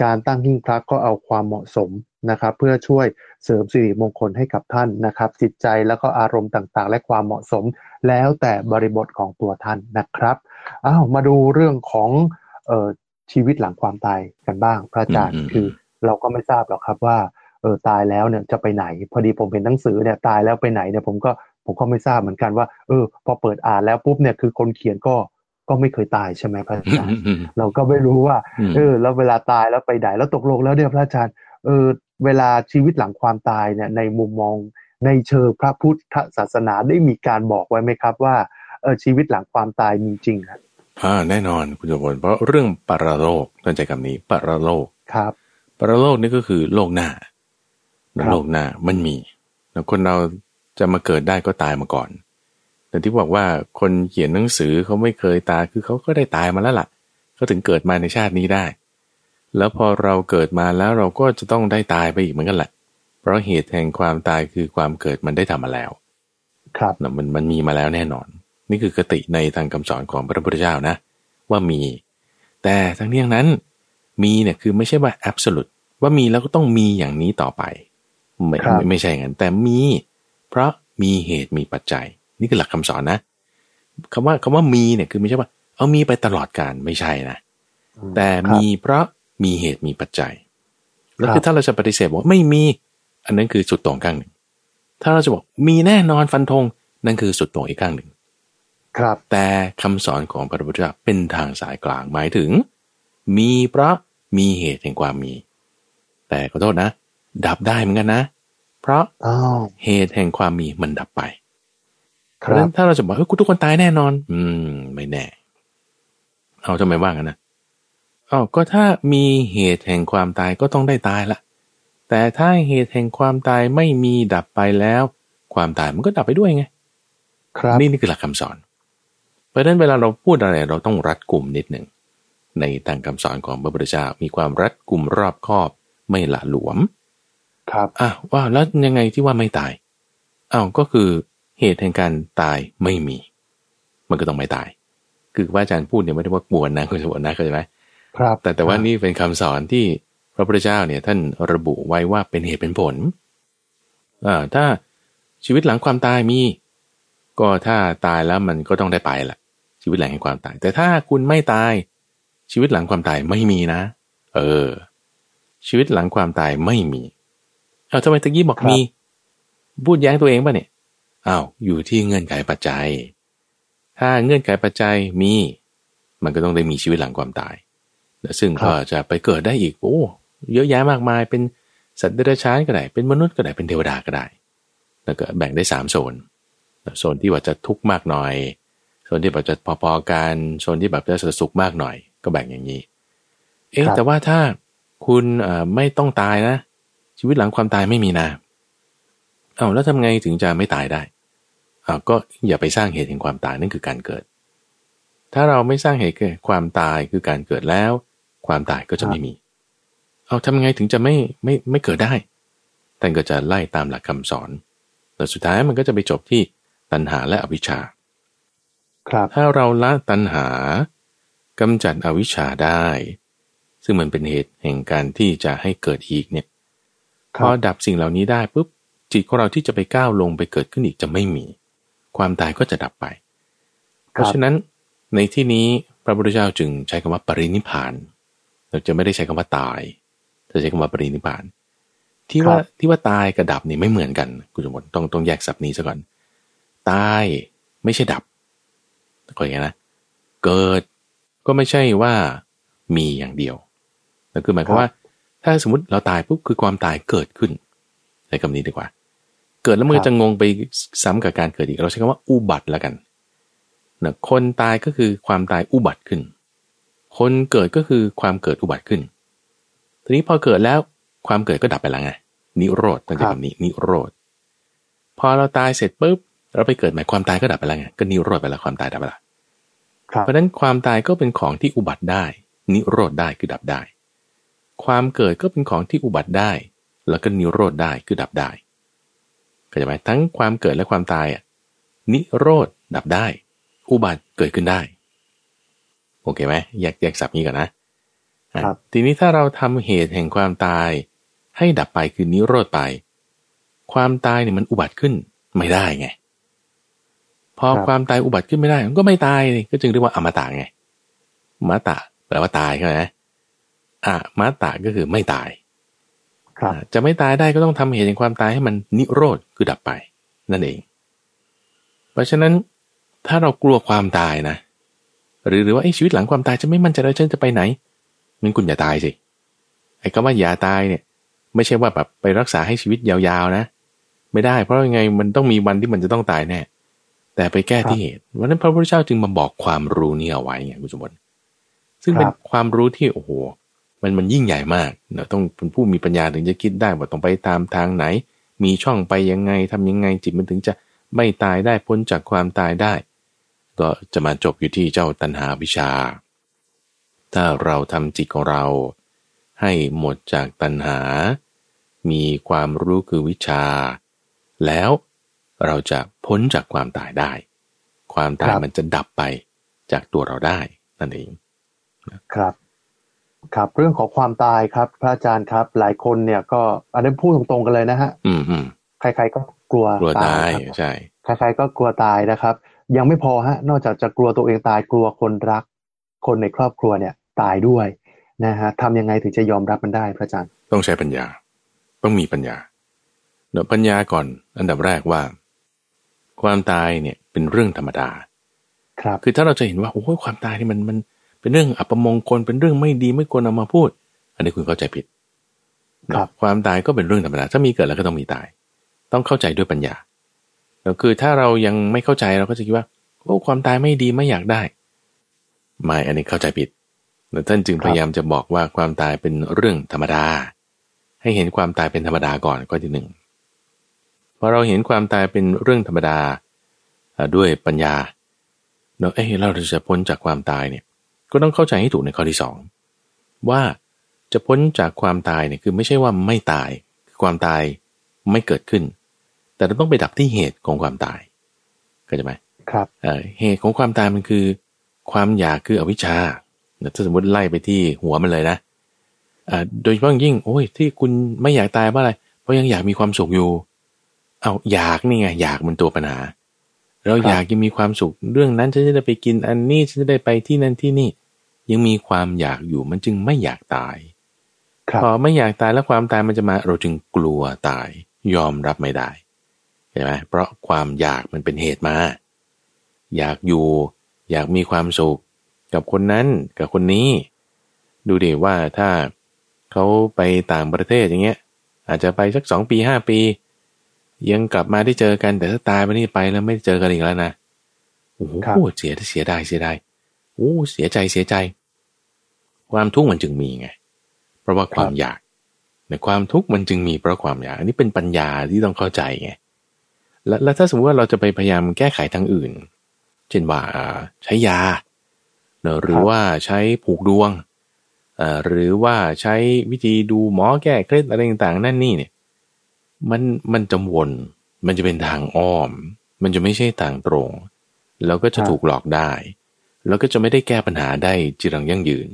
การตั้งหิ้งพระก็เอาความเหมาะสม นะครับเพื่อช่วยเสริมสิริมงคลให้กับท่านนะครับ จิตใจแล้วก็อารมณ์ต่างๆ และความเหมาะสม แล้วแต่บริบทของตัวท่านนะครับอ้าวมาดูเรื่องของเออชีวิตหลังความตายกันบ้าง พระอาจารย์อืมอืมคือเราก็ไม่ทราบหรอกครับว่าเออตายแล้วเนี่ยจะไปไหน พอดีผมเห็นหนังสือเนี่ยตายแล้วไปไหนเนี่ยผมก็ผมก็ไม่ทราบเหมือนกันว่า เออ พอเปิดอ่านแล้วปุ๊บเนี่ยคือคนเขียนก็ก็ไม่เคยตายใช่ไหมพระอาจารย์อืมเราก็ไม่รู้ว่าอืมเออ แล้วเวลาตายแล้วไปไหนแล้วตกลงแล้วเนี่ยพระอาจารย์เออ เวลาชีวิตหลังความตายเนี่ยในมุมมองในเชิงพระพุทธศาสนาได้มีการบอกไว้ไหมครับว่าเออชีวิตหลังความตายมีจริงครับอ่าแน่นอนคุณสมบัติเพราะเรื่องปรโลกตั้งใจคำนี้ปรโลกครับปรโลกนี่ก็คือโลกหน้าครับโลกหน้ามันมีแล้วคนเราจะมาเกิดได้ก็ตายมาก่อน แต่ที่บอกว่าคนเขียนหนังสือเขาไม่เคยตายคือเขาก็ได้ตายมาแล้วล่ะเขาถึงเกิดมาในชาตินี้ได้ แล้วพอเราเกิดมาแล้วเราก็จะต้องได้ตายไปอีกเหมือนกันแหละ เพราะเหตุแห่งความตายคือความเกิดมันได้ทำมาแล้ว ครับนะมันมันมีมาแล้วแน่นอน นี่คือคติในทางคำสอนของพระพุทธเจ้านะ ว่ามี แต่ทั้งนี้ทั้งนั้น มีเนี่ยคือไม่ใช่ว่า absolute ว่ามีแล้วก็ต้องมีอย่างนี้ต่อไปไม่ครับไม่ไม่ใช่อย่างนั้นแต่มี เพราะมีเหตุมีปัจจัย นี่คือหลักคำสอนนะคำว่าคำว่ามีเนี่ยคือไม่ใช่ว่า เอามีไปตลอดการไม่ใช่นะอืมแต่ครับมีเพราะ มีเหตุมีปัจจัย แล้วครับคือถ้าเราจะปฏิเสธบอกว่าไม่มี อันนั้นคือสุดโต่งข้างหนึ่ง ถ้าเราจะบอกมีแน่นอนฟันธงนั่นคือสุดโต่งอีกข้างหนึ่ง ครับ แต่คำสอนของพระพุทธเจ้าเป็นทางสายกลางหมายถึง มีเพราะมีเหตุแห่งความมี แต่ขอโทษนะ ดับได้เหมือนกันนะ เพราะอ้าวเหตุแห่งความมีมันดับไปคเพราะฉะรันั้บนถ้าเราจะบอกเฮ้ยกูทุกคนตายแน่นอน อืม ไม่แน่ เอาทำไมว่ากันนะ อ๋อก็ถ้ามีเหตุแห่งความตายก็ต้องได้ตายละแต่ถ้าเหตุแห่งความตายไม่มีดับไปแล้ว ความตายมันก็ดับไปด้วยไง ครับนี่นี่คือหลักคำสอน เพราะฉะนั้นเวลาเราพูดอะไรเราต้องรัดกลุ่มนิดหนึ่งในทางคำสอนของพระพุทธเจ้ามีความรัดกลุ่มรอบคอบไม่หละหลวม ครับอะว่าแล้วยังไงที่ว่าไม่ตายอ้าวก็คือเหตุแห่งการตายไม่มี มันก็ต้องไม่ตาย คือว่าอาจารย์พูดเนี่ยไม่ได้ว่ากวนนะคุณสมบัตินะเข้าใจไหม ครับ แต่แต่ว่านี่เป็นคำสอนที่พระพุทธเจ้าเนี่ยท่านระบุไว้ว่าเป็นเหตุเป็นผลอ่าถ้าชีวิตหลังความตายมี ก็ถ้าตายแล้วมันก็ต้องได้ไปแหละชีวิตหลังแห่งความตาย แต่ถ้าคุณไม่ตาย ชีวิตหลังความตายไม่มีนะ เออ ชีวิตหลังความตายไม่มีเอาทำไมตะกี้บอกครับมีพูดแย้งตัวเองป่ะเนี่ยอ้าวอยู่ที่เงื่อนไขปัจจัย ถ้าเงื่อนไขปัจจัยมี มันก็ต้องได้มีชีวิตหลังความตาย ซึ่งก็จะไปเกิดได้อีกโอ้เยอะแยะมากมายเป็นสัตว์เดรัจฉานก็ได้เป็นมนุษย์ก็ได้เป็นเทวดาก็ได้ แล้วก็แบ่งได้สามโซน โซนที่ว่าจะทุกข์มากหน่อย โซนที่แบบจะพอๆกันโซนที่แบบจะสุขมากหน่อย ก็แบ่งอย่างนี้ เอ๊ะครับแต่ว่าถ้าคุณเอ่อไม่ต้องตายนะ ชีวิตหลังความตายไม่มีนะเอาแล้วทำไงถึงจะไม่ตายได้เอาก็อย่าไปสร้างเหตุแห่งความตายนั่นคือการเกิด ถ้าเราไม่สร้างเหตุแห่งความตายคือการเกิดแล้ว ความตายก็จะไม่มี เอาทำไงถึงจะไม่ไม่ไม่เกิดได้ท่านก็จะไล่ตามหลักคำสอน แต่สุดท้ายมันก็จะไปจบที่ตัณหาและอวิชชา ครับ ถ้าเราละตัณหากำจัดอวิชชาได้ ซึ่งมันเป็นเหตุแห่งการที่จะให้เกิดอีกเนี่ยคพรัอบดับสิ่งเหล่านี้ได้ปุ๊บจิตของเราที่จะไปก้าวลงไปเกิดขึ้นอีกจะไม่มี ความตายก็จะดับไป เพราะฉะนั้นในที่นี้พระพุทธเจ้าจึงใช้คำว่าปรินิพพาน เราจะไม่ได้ใช้คำว่าตายจะใช้คำว่าปรินิพพาน ที่ว่าที่ว่าตายกับดับนี่ไม่เหมือนกันคุณสมบัติต้องต้องแยกศัพท์นี้ซะก่อน ตายไม่ใช่ดับก็อย่างนี้นะ เกิดก็ไม่ใช่ว่ามีอย่างเดียวนั่นคือหมายความว่า ถ้าสมมติเราตายปุ๊บคือความตายเกิดขึ้นใช้คำนี้ดีกว่า เกิดแล้วมันก็จะงงไปซ้ำกับการเกิดอีก เราใช้คำว่าอุบัติแล้วกันนะคนตายก็คือความตายอุบัติขึ้น คนเกิดก็คือความเกิดอุบัติขึ้น ทีนี้พอเกิดแล้วความเกิดก็ดับไปแล้วไงนิโรธตั้งแต่คำนี้นิโรธ พอเราตายเสร็จปุ๊บเราไปเกิดใหม่ความตายก็ดับไปแล้วไงก็นิโรธไปแล้วความตายดับไปแล้วครับเพราะฉะนั้นความตายก็เป็นของที่อุบัติได้ นิโรธได้คือดับได้ ความเกิดก็เป็นของที่อุบัติได้ แล้วก็นิโรธได้คือดับได้เข้าใจไหมทั้งความเกิดและความตายอะนิโรธดับได้ อุบัติเกิดขึ้นได้ โอเคไหมแยกแยกสับนี้ก่อนนะอะครับทีนี้ถ้าเราทำเหตุแห่งความตาย ให้ดับไปคือนิโรธไป ความตายเนี่ยมันอุบัติขึ้นไม่ได้ไง พอครับความตายอุบัติขึ้นไม่ได้ มันก็ไม่ตายนี่ก็จึงเรียกว่าอมตะไงมาตะแปลว่าตายใช่ไหมอะมาตะก็คือไม่ตายครับอ่าจะไม่ตายได้ก็ต้องทำเหตุแห่งความตายให้มันนิโรธคือดับไป นั่นเอง เพราะฉะนั้นถ้าเรากลัวความตายนะ หรือหรือว่าไอ้ชีวิตหลังความตายจะไม่มั่นใจแล้วฉันจะไปไหนมันคุณอย่าตายสิไอ้คำว่าอย่าตายเนี่ย ไม่ใช่ว่าแบบไปรักษาให้ชีวิตยาวๆนะ ไม่ได้ เพราะยังไงมันต้องมีวันที่มันจะต้องตายแน่แต่ไปแก้ที่เหตุวันนั้นพระพุทธเจ้าจึงมาบอกความรู้นี้เอาไว้ไงคุณสมบัติซึ่งเป็นครับความรู้ที่โอ้โหมันมันยิ่งใหญ่มากเนอะต้องเป็นผู้มีปัญญาถึงจะคิดได้ว่าต้องไปตามทางไหน มีช่องไปยังไงทำยังไงจิตมันถึงจะไม่ตายได้พ้นจากความตายได้ ก็จะมาจบอยู่ที่เจ้าตัณหาวิชา ถ้าเราทำจิตของเรา ให้หมดจากตัณหา มีความรู้คือวิชา แล้วเราจะพ้นจากความตายได้ ความตายครับมันจะดับไปจากตัวเราได้นั่นเองครับครับเรื่องของความตายครับ พระอาจารย์ครับ หลายคนเนี่ยก็อันนี้พูดตรงๆกันเลยนะฮะ อืมอืมใครๆก็กลัวกลัวตายครับใช่ ใครๆก็กลัวตายนะครับ ยังไม่พอฮะ นอกจากจะกลัวตัวเองตายกลัวคนรัก คนในครอบครัวเนี่ย ตายด้วยนะฮะทำยังไงถึงจะยอมรับมันได้พระอาจารย์ ต้องใช้ปัญญา ต้องมีปัญญาเดี๋ยวปัญญาก่อน อันดับแรกว่า ความตายเนี่ยเป็นเรื่องธรรมดา ครับ คือถ้าเราจะเห็นว่าโอ้ยความตายนี่มันมันเป็นเรื่องอัปมงคลเป็นเรื่องไม่ดีไม่ควรเอามาพูด อันนี้คุณเข้าใจผิดครับความตายก็เป็นเรื่องธรรมดา ถ้ามีเกิดแล้วก็ต้องมีตาย ต้องเข้าใจด้วยปัญญาแล้ว คือถ้าเรายังไม่เข้าใจเราก็จะคิดว่าโอ้ความตายไม่ดีไม่อยากได้ ไม่อันนี้เข้าใจผิดแล้วท่านจึงพยายามจะบอกว่าความตายเป็นเรื่องธรรมดา ให้เห็นความตายเป็นธรรมดาก่อนก็ที่หนึ่งพอเราเห็นความตายเป็นเรื่องธรรมดาด้วยปัญญาเราเอ้เราจะพ้นจากความตายเนี่ย ก็ต้องเข้าใจให้ถูกในข้อที่สองว่าจะพ้นจากความตายเนี่ยคือไม่ใช่ว่าไม่ตาย คือความตายไม่เกิดขึ้น แต่เราต้องไปดับที่เหตุของความตายเข้าใจไหมครับเอ่อเหตุของความตายมันคือ ความอยากคืออวิชชาถ้าสมมติไล่ไปที่หัวมันเลยนะเอ่อโดยเฉพาะอย่างยิ่ง โอ้ย ที่คุณไม่อยากตายเพราะอะไร เพราะยังอยากมีความสุขอยู่ เอาอยากนี่ไงอยากมันตัวปัญหา เราครับอยากจะมีความสุข เรื่องนั้นฉันจะได้ไปกินอันนี้ฉันจะได้ไปที่นั่นที่นี่ ยังมีความอยากอยู่มันจึงไม่อยากตายครับพอไม่อยากตายแล้วความตายมันจะมาเราจึงกลัวตาย ยอมรับไม่ได้ ใช่ไหมเพราะความอยากมันเป็นเหตุมา อยากอยู่ อยากมีความสุข กับคนนั้นกับคนนี้ ดูดิว่าถ้าเขาไปต่างประเทศอย่างเงี้ย อาจจะไปสักสองปีห้าปี ยังกลับมาได้เจอกันแต่ถ้าตายไปนี่ไปแล้วไม่ได้เจอกันอีกแล้วนะโอ้โหครับเสียเสียดายเสียดายโอ้เสียใจเสียใจ ความทุกข์มันจึงมีไง เพราะว่าความอยากในความทุกข์มันจึงมีเพราะความอยาก อันนี้เป็นปัญญาที่ต้องเข้าใจไง แล้วแล้วถ้าสมมติว่าเราจะไปพยายามแก้ไขทางอื่น เช่นว่าอ่าใช้ยาเนอะหรือว่าใช้ผูกดวงเอ่อหรือว่าใช้วิธีดูหมอแก้เคล็ดอะไรต่างๆ นั่นนี่เนี่ย มันมันจะวน มันจะเป็นทางอ้อม มันจะไม่ใช่ทางตรง แล้วก็จะครับถูกหลอกได้ แล้วก็จะไม่ได้แก้ปัญหาได้จีรังยั่งยืน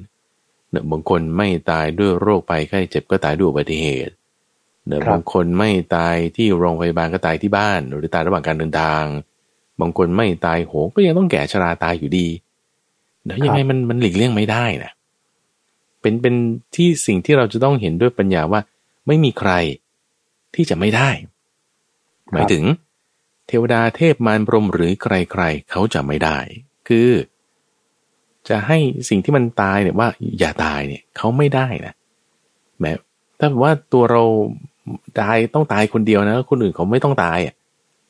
เนอะบางคนไม่ตายด้วยโรคภัยไข้เจ็บก็ตายด้วยอุบัติเหตุ เนอะครับบางคนไม่ตายที่โรงพยาบาลก็ตายที่บ้าน หรือตายระหว่างการเดินทาง บางคนไม่ตายโหงก็ยังต้องแก่ชราตายอยู่ดีเดี๋ยวยังไงมันมันหลีกเลี่ยงไม่ได้นะเป็นเป็นที่สิ่งที่เราจะต้องเห็นด้วยปัญญาว่า ไม่มีใครที่จะไม่ได้ หมายถึง เทวดาเทพมารพรหมหรือใครๆเขาจะไม่ได้ คือ จะให้สิ่งที่มันตายเนี่ยว่า อย่าตายเนี่ยเขาไม่ได้นะแม้ถ้าว่าตัวเรา ตายต้องตายคนเดียวนะ คนอื่นเขาไม่ต้องตายอะ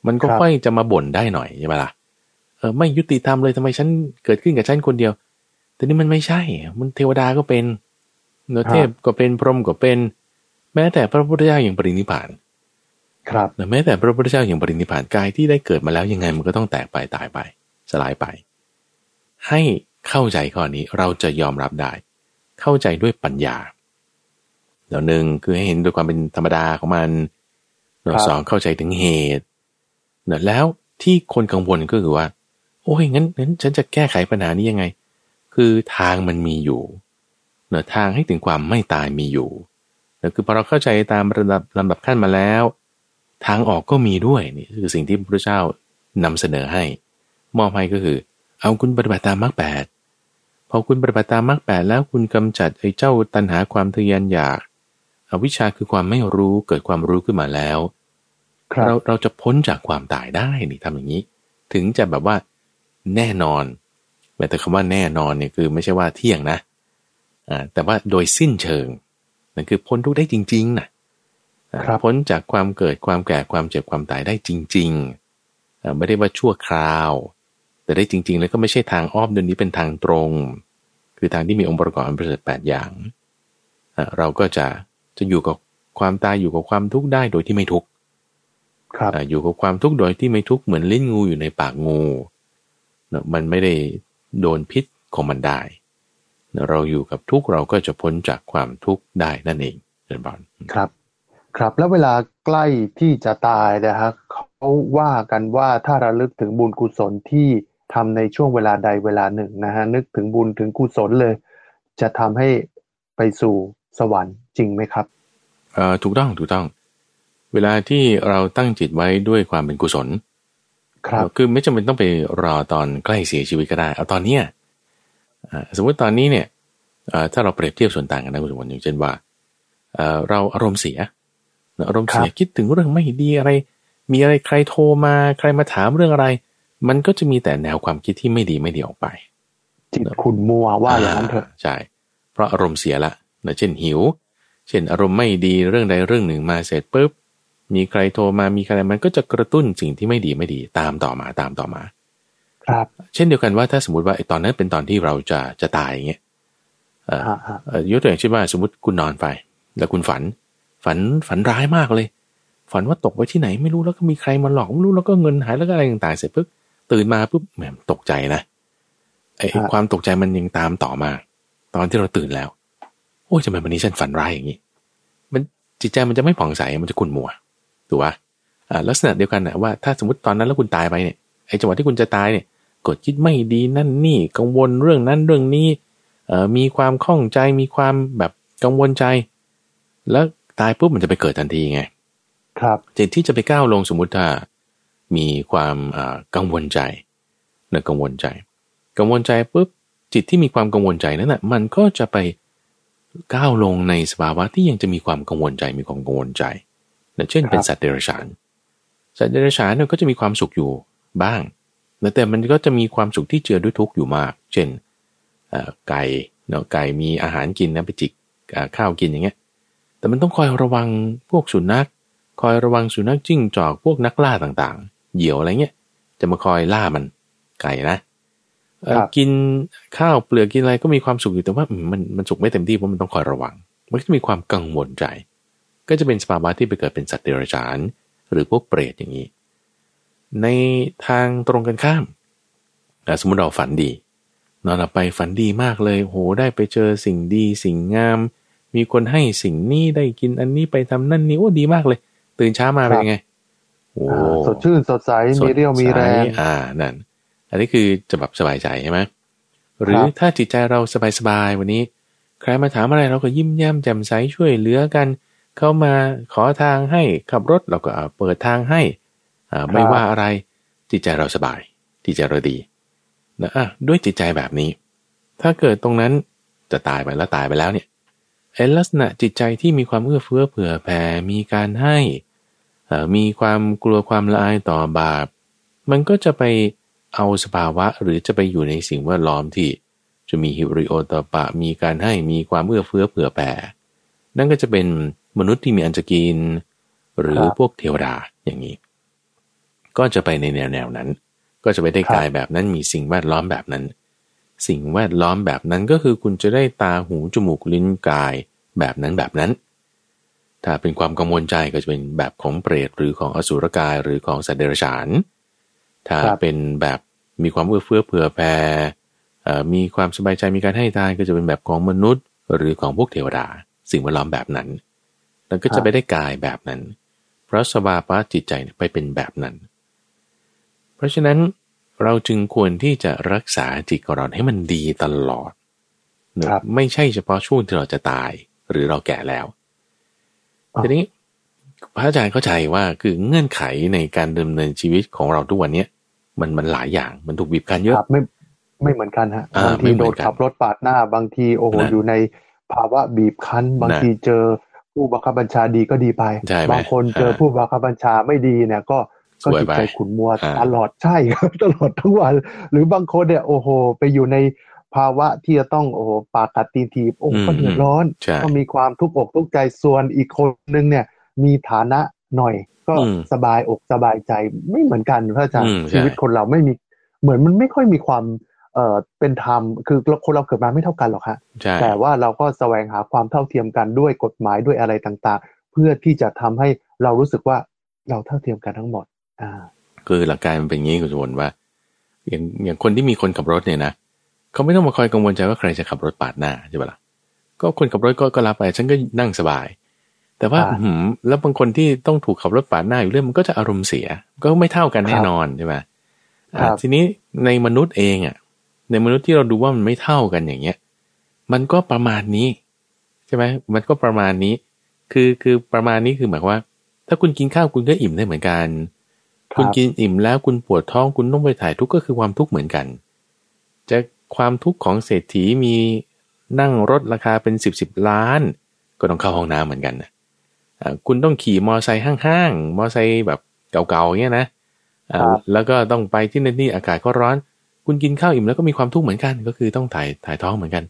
มันก็ครับค่อยจะมาบ่นได้หน่อยใช่ไหมล่ะเออไม่ยุติธรรมเลยทำไมฉันเกิดขึ้นกับฉันคนเดียว แต่นี่มันไม่ใช่ มันเทวดาก็เป็นเนอะเทพก็เป็นพรหมก็เป็น แม้แต่พระพุทธเจ้าอย่างปรินิพพานครับแต่แม้แต่พระพุทธเจ้าอย่างปรินิพพานกายที่ได้เกิดมาแล้วยังไงมันก็ต้องแตกไปตายไป สลายไป ให้เข้าใจข้อนี้เราจะยอมรับได้ เข้าใจด้วยปัญญา แล้วหนึ่งคือให้เห็นด้วยความเป็นธรรมดาของมันแล้วสองเข้าใจถึงเหตุเนแล้วที่คนกังวลก็คือว่า โอ้ยงั้นงั้นฉันจะแก้ไขปัญหานี้ยังไง คือทางมันมีอยู่เนอทางให้ถึงความไม่ตายมีอยู่เนอคือพอเราเข้าใจตามระดับลำดับขั้นมาแล้ว ทางออกก็มีด้วยนี่คือสิ่งที่พระเจ้านำเสนอให้ มอบให้ก็คือ เอาคุณปฏิบัติตามมรรคแปดพอคุณปฏิบัติตามมรรคแปดแล้วคุณกำจัดไอ้เจ้าตัณหาความทะยานอยาก อวิชชาคือความไม่รู้เกิดความรู้ขึ้นมาแล้วเราเราจะพ้นจากความตายได้นี่ทำอย่างนี้ ถึงจะแบบว่าแน่นอน แต่คำว่าแน่นอนเนี่ยคือไม่ใช่ว่าเที่ยงนะอ่าแต่ว่าโดยสิ้นเชิงนั่นคือพ้นทุกได้จริงๆนะพ้นจากความเกิดความแก่ความเจ็บความตายได้จริงๆไม่ได้ว่าชั่วคราว แต่ได้จริง ๆ แล้วก็ไม่ใช่ทางอ้อมเดินนี้เป็นทางตรง คือทางที่มีองค์ประกอบอันประเสริฐแปดอย่าง เราก็จะ จะอยู่กับความตายอยู่กับความทุกข์ได้โดยที่ไม่ทุกข์อยู่กับความทุกข์โดยที่ไม่ทุกข์เหมือนลิ้นงูอยู่ในปากงูมันไม่ได้โดนพิษของมันได้เราอยู่กับทุกข์เราก็จะพ้นจากความทุกข์ได้นั่นเองเดินบอลครับ ครับ แล้วเวลาใกล้ที่จะตายนะฮะเขาว่ากันว่าถ้าระลึกถึงบุญกุศลที่ทำในช่วงเวลาใดเวลาหนึ่งนะฮะนึกถึงบุญถึงกุศลเลย จะทำให้ไปสู่สวรรค์ จริงไหมครับเอ่อถูกต้องถูกต้อง เวลาที่เราตั้งจิตไว้ด้วยความเป็นกุศล ครับคือไม่จำเป็นต้องไปรอตอนใกล้เสียชีวิตก็ได้เอาตอนเนี้ยสมมติตอนนี้เนี่ยถ้าเราเปรียบเทียบส่วนต่างกันนะคุณสมบัติอย่างเช่นว่าเราอารมณ์เสียอารมณ์เสียคิดถึงเรื่องไม่ดีอะไร มีอะไรใครโทรมาใครมาถามเรื่องอะไร มันก็จะมีแต่แนวความคิดที่ไม่ดีไม่ดีออกไปจิตขุนมัวว่าอย่างนั้นเถอะใช่เพราะอารมณ์เสียละเช่นหิว เช่นอารมณ์ไม่ดีเรื่องใดเรื่องหนึ่งมาเสร็จปุ๊บมีใครโทรมามีใครมันก็จะกระตุ้นสิ่งที่ไม่ดีไม่ดีตามต่อมาตามต่อมา ครับ เช่นเดียวกันว่าถ้าสมมติว่าไอ้ตอนนั้นเป็นตอนที่เราจะจะตายอย่างเงี้ยยกตัวอย่างเช่นว่าสมมติคุณนอนไปแล้วคุณฝัน ฝันฝันร้ายมากเลย ฝันว่าตกไว้ที่ไหนไม่รู้แล้วก็มีใครมาหลอกไม่รู้แล้วก็เงินหายแล้วก็อะไรต่างๆเสร็จปุ๊บตื่นมาปุ๊บแหมตกใจนะไอ้ความตกใจมันยังตามต่อมา ตอนที่เราตื่นแล้ว โอ้ยทำไมวันนี้ฉันฝันร้ายอย่างนี้ มันจิตใจมันจะไม่ผ่องใสมันจะขุ่นมัวถูกปะอ่าลักษณะเดียวกันนะว่าถ้าสมมติตอนนั้นแล้วคุณตายไปเนี่ยไอ้จังหวะที่คุณจะตายเนี่ยกดคิดไม่ดีนั่นนี่กังวลเรื่องนั้นเรื่องนี้เอ่อมีความข้องใจมีความแบบกังวลใจ แล้วตายปุ๊บมันจะไปเกิดทันทีไง ครับจิตที่จะไปก้าวลงสมมุติถ้ามีความกังวลใจเนะกังวลใจ กังวลใจปุ๊บจิตที่มีความกังวลใจนั้นนะมันก็จะไป ก้าวลงในสภาวะที่ยังจะมีความกังวลใจมีความกังวลใจนะเช่นเป็นสัตว์เดรัจฉาน สัตว์เดรัจฉานเนี่ยก็จะมีความสุขอยู่บ้างแต่มันก็จะมีความสุขที่เจือด้วยทุกข์อยู่มาก เช่นไก่เนาะไก่มีอาหารกินนะไปจิกข้าวกินอย่างเงี้ย แต่มันต้องคอยระวังพวกสุนัข คอยระวังสุนัขจิ้งจอกพวกนักล่าต่างๆ เหยี่ยวอะไรเงี้ย จะมาคอยล่ามันไก่นะ กินข้าวเปลือกกินอะไรก็มีความสุขอยู่แต่ว่ามันมันสุขไม่เต็มที่เพราะมันต้องคอยระวัง มันก็จะมีความกังวลใจ ก็จะเป็นสภาวะที่ไปเกิดเป็นสัตว์เดรัจฉาน หรือพวกเปรตอย่างนี้ ในทางตรงกันข้ามสมมติเราฝันดี นอนหลับไปฝันดีมากเลยโหได้ไปเจอสิ่งดีสิ่งงาม มีคนให้สิ่งนี้ได้กินอันนี้ไปทำนั่นนี่โอ้ดีมากเลย ตื่นเช้ามาเป็นไงโอ้สดชื่นสดใสมีเรี่ยวมีแรงอ่านั่น อันนี้คือจะแบบสบายใจใช่ไหมหรือถ้าจิตใจเราสบายๆวันนี้ ใครมาถามอะไรเราก็ยิ้มแย้มแจ่มใสช่วยเหลือกันเข้ามาขอทางให้ขับรถเราก็เปิดทางให้ไม่ว่าอะไรจิตใจเราสบายจิตใจเราดีนะอะด้วยจิตใจแบบนี้ ถ้าเกิดตรงนั้นจะตายไปแล้วตายไปแล้วเนี่ยไอ้ลักษณะจิตใจที่มีความเอื้อเฟื้อเผื่อแผ่มีการให้มีความกลัวความละอายต่อบาป มันก็จะไป เอาสภาวะหรือจะไปอยู่ในสิ่งแวดล้อมที่จะมีฮิริโอตปะมีการให้มีความเอื้อเฟื้อเผื่อแผ่ นั่นก็จะเป็นมนุษย์ที่มีอันจะกิน หรือพวกเทวดาอย่างนี้ ก็จะไปในแนวแนวนั้น ก็จะไปได้กายแบบนั้นมีสิ่งแวดล้อมแบบนั้น สิ่งแวดล้อมแบบนั้นก็คือคุณจะได้ตาหูจมูกลิ้นกายแบบนั้นแบบนั้น ถ้าเป็นความกังวลใจก็จะเป็นแบบของเปรตหรือของอสุรกายหรือของสัตว์เดรัจฉาน ถ้าเป็นแบบมีความเอื้อเฟื้อเผื่อแผ่เอ่อมีความสบายใจมีการให้ทานก็จะเป็นแบบของมนุษย์ หรือของพวกเทวดา สิ่งแวดล้อมแบบนั้นแล้วก็จะไปได้กายแบบนั้น เพราะสภาวะจิตใจเนี่ยไปเป็นแบบนั้น เพราะฉะนั้นเราจึงควรที่จะรักษาจิตของเราให้มันดีตลอดเนอะครับไม่ใช่เฉพาะช่วงที่เราจะตายหรือเราแก่แล้วอ่าทีนี้พระอาจารย์เข้าใจว่าคือเงื่อนไขในการดำเนินชีวิตของเราทุกวันเนี้ย มันมันหลายอย่างมันถูกบีบคั้นเยคอะรับไม่ไม่เหมือนกันฮะอ่าบางทีไม่เหมืโดอนนกันขับรถปาดหน้า บางทีโอ้โหนะอยู่ในภาวะบีบคั้น บางนะทีเจอผู้บังคับบัญชาดีก็ดีไปใช่ไหมบางคนเจออ่าผู้บังคับบัญชาไม่ดีเนี่ยก็ก็สวยจิตไปใจขุนมัวอ่าตลอดใช่ครับตลอดทั้งวัน หรือบางคนเนี่ยโอ้โห ไปอยู่ในภาวะที่จะต้องโอ้โหปากกัดตีนทีบโอ้โหก็เดือดร้อนใช่ก็มีความทุกข์อกทุกข์ใจส่วนอีกคนนึงเนี่ย มีฐานะหน่อย ก็อืมสบายอกสบายใจไม่เหมือนกันพระอาจารอืย์มใช่ชีวิตคนเราไม่มีเหมือนมันไม่ค่อยมีความเอ่อเป็นธรรมคือคนเราเกิดมาไม่เท่ากันหรอกฮะใช่แต่ว่าเราก็แสวงหาความเท่าเทียมกันด้วยกฎหมายด้วยอะไรต่างๆ เพื่อที่จะทำให้เรารู้สึกว่าเราเท่าเทียมกันทั้งหมด อ่า คือหลักการมันเป็นอย่างนี้คุณชวนว่า อย่างอย่างคนที่มีคนขับรถเนี่ยนะเขาไม่ต้องมาคอยกังวลใจว่าใครจะขับรถปาดหน้าใช่ปะล่ะก็คนขับรถก็ก็รับไปฉันก็นั่งสบาย แต่ว่าอ่าหืมแล้วบางคนที่ต้องถูกขับรถปาดหน้าอยู่เรื่อยมันก็จะอารมณ์เสีย ก็ไม่เท่ากันแน่นอนใช่ไหมครัอ่าบทีนี้ในมนุษย์เองอะ ในมนุษย์ที่เราดูว่ามันไม่เท่ากันอย่างเงี้ย มันก็ประมาณนี้ใช่ไหมมันก็ประมาณนี้ คือคือประมาณนี้คือหมายความว่า ถ้าคุณกินข้าวคุณก็อิ่มได้เหมือนกันครับคุณกินอิ่มแล้วคุณปวดท้องคุณต้องไปถ่ายทุกข์ก็คือความทุกข์เหมือนกัน จะความทุกข์ของเศรษฐีมีนั่งรถราคาเป็นสิบสิบล้าน ก็ต้องเข้าห้องน้ำเหมือนกันนะอ่า คุณต้องขี่มอไซค์ห้างๆ มอไซค์แบบเก่าๆเงี้ยนะอ่าครับแล้วก็ต้องไปที่นั่นนี่อากาศก็ร้อน คุณกินข้าวอิ่มแล้วก็มีความทุกข์เหมือนกัน ก็คือต้องถ่ายถ่ายท้องเหมือนกัน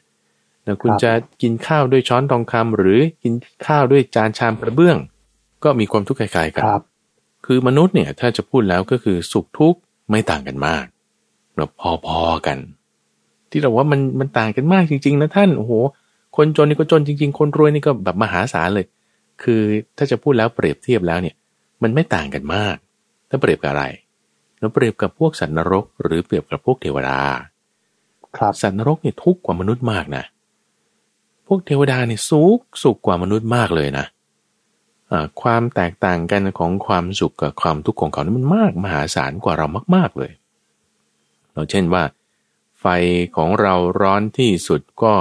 แล้วคุณครับจะกินข้าวด้วยช้อนทองคำหรือกินข้าวด้วยจานชามกระเบื้อง ก็มีความทุกข์คล้ายๆกันครับคือมนุษย์เนี่ยถ้าจะพูดแล้วก็คือสุขทุกข์ไม่ต่างกันมากเราพอๆกัน ที่เราว่ามันมันต่างกันมากจริง ๆ นะท่านโอ้โหคนจนนี่ก็จนจริง ๆ คนรวยนี่ก็แบบมหาศาลเลย คือถ้าจะพูดแล้วเปรียบเทียบแล้วเนี่ยมันไม่ต่างกันมาก ถ้าเปรียบกับอะไรเราเปรียบกับพวกสัตว์นรก หรือเปรียบกับพวกเทวดา ครับสัตว์นรกเนี่ยทุกข์กว่ามนุษย์มากนะ พวกเทวดาเนี่ยสุขสุขกว่ามนุษย์มากเลยนะอ่าความแตกต่างกันของความสุขกับความทุกข์ของเขานี่มันมากมหาศาลกว่าเรามาก ๆเลย เราเช่นว่า ไฟของเราร้อนที่สุดก็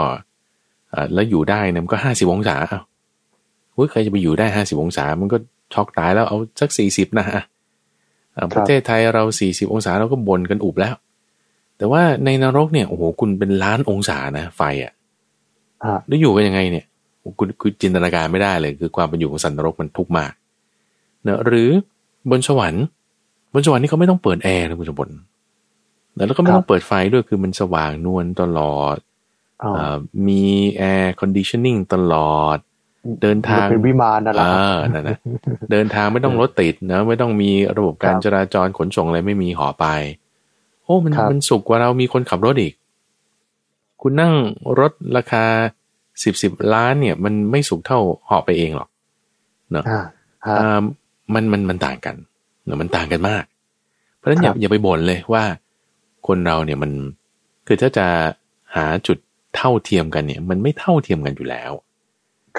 อ่าแล้วอยู่ได้เนี่ยมันก็ห้าสิบองศาอ้าวเฮ้ย ใครจะไปอยู่ได้ห้าสิบองศา มันก็ช็อกตายแล้วเอาสักสี่สิบนะอะอ่าประเทศไทยเราสี่สิบองศาเราก็บ่นกันอุบแล้ว แต่ว่าในนรกเนี่ยโอ้โหคุณเป็นล้านองศานะ ไฟอะ่ะอ่าแล้วอยู่กันยังไงเนี่ยคุณคุณจินตนาการไม่ได้เลย คือความเป็นอยู่ของสัตว์นรกมันทุกข์มากเนะหรือบนสวรรค์ บนสวรรค์นี่เขาไม่ต้องเปิดแอร์นะคุณสมบัติแล้วก็ไม่ต้องเปิดไฟด้วยคือมันสว่างนวลตลอดอ่าเอ่อมี air conditioning ตลอด เดินทางเป็นวิมานนั่นแหละเอครับอนั่นนะเดินทางไม่ต้องรถติดนะไม่ต้องมีระบบการครับจราจรขนส่งอะไรไม่มีเหาะไป โอ้มันครับมันสุขกว่าเรามีคนขับรถอีก คุณนั่งรถราคาสิบสิบล้านเนี่ย มันไม่สุขเท่าเหาะไปเองหรอกเนาะอ่าฮะอ่ามันมันมันต่างกันเนอะมันต่างกันมาก เพราะฉะนั้นอย่าครับอย่าไปบ่นเลยว่า คนเราเนี่ยมันคือถ้าจะหาจุดเท่าเทียมกันเนี่ย มันไม่เท่าเทียมกันอยู่แล้ว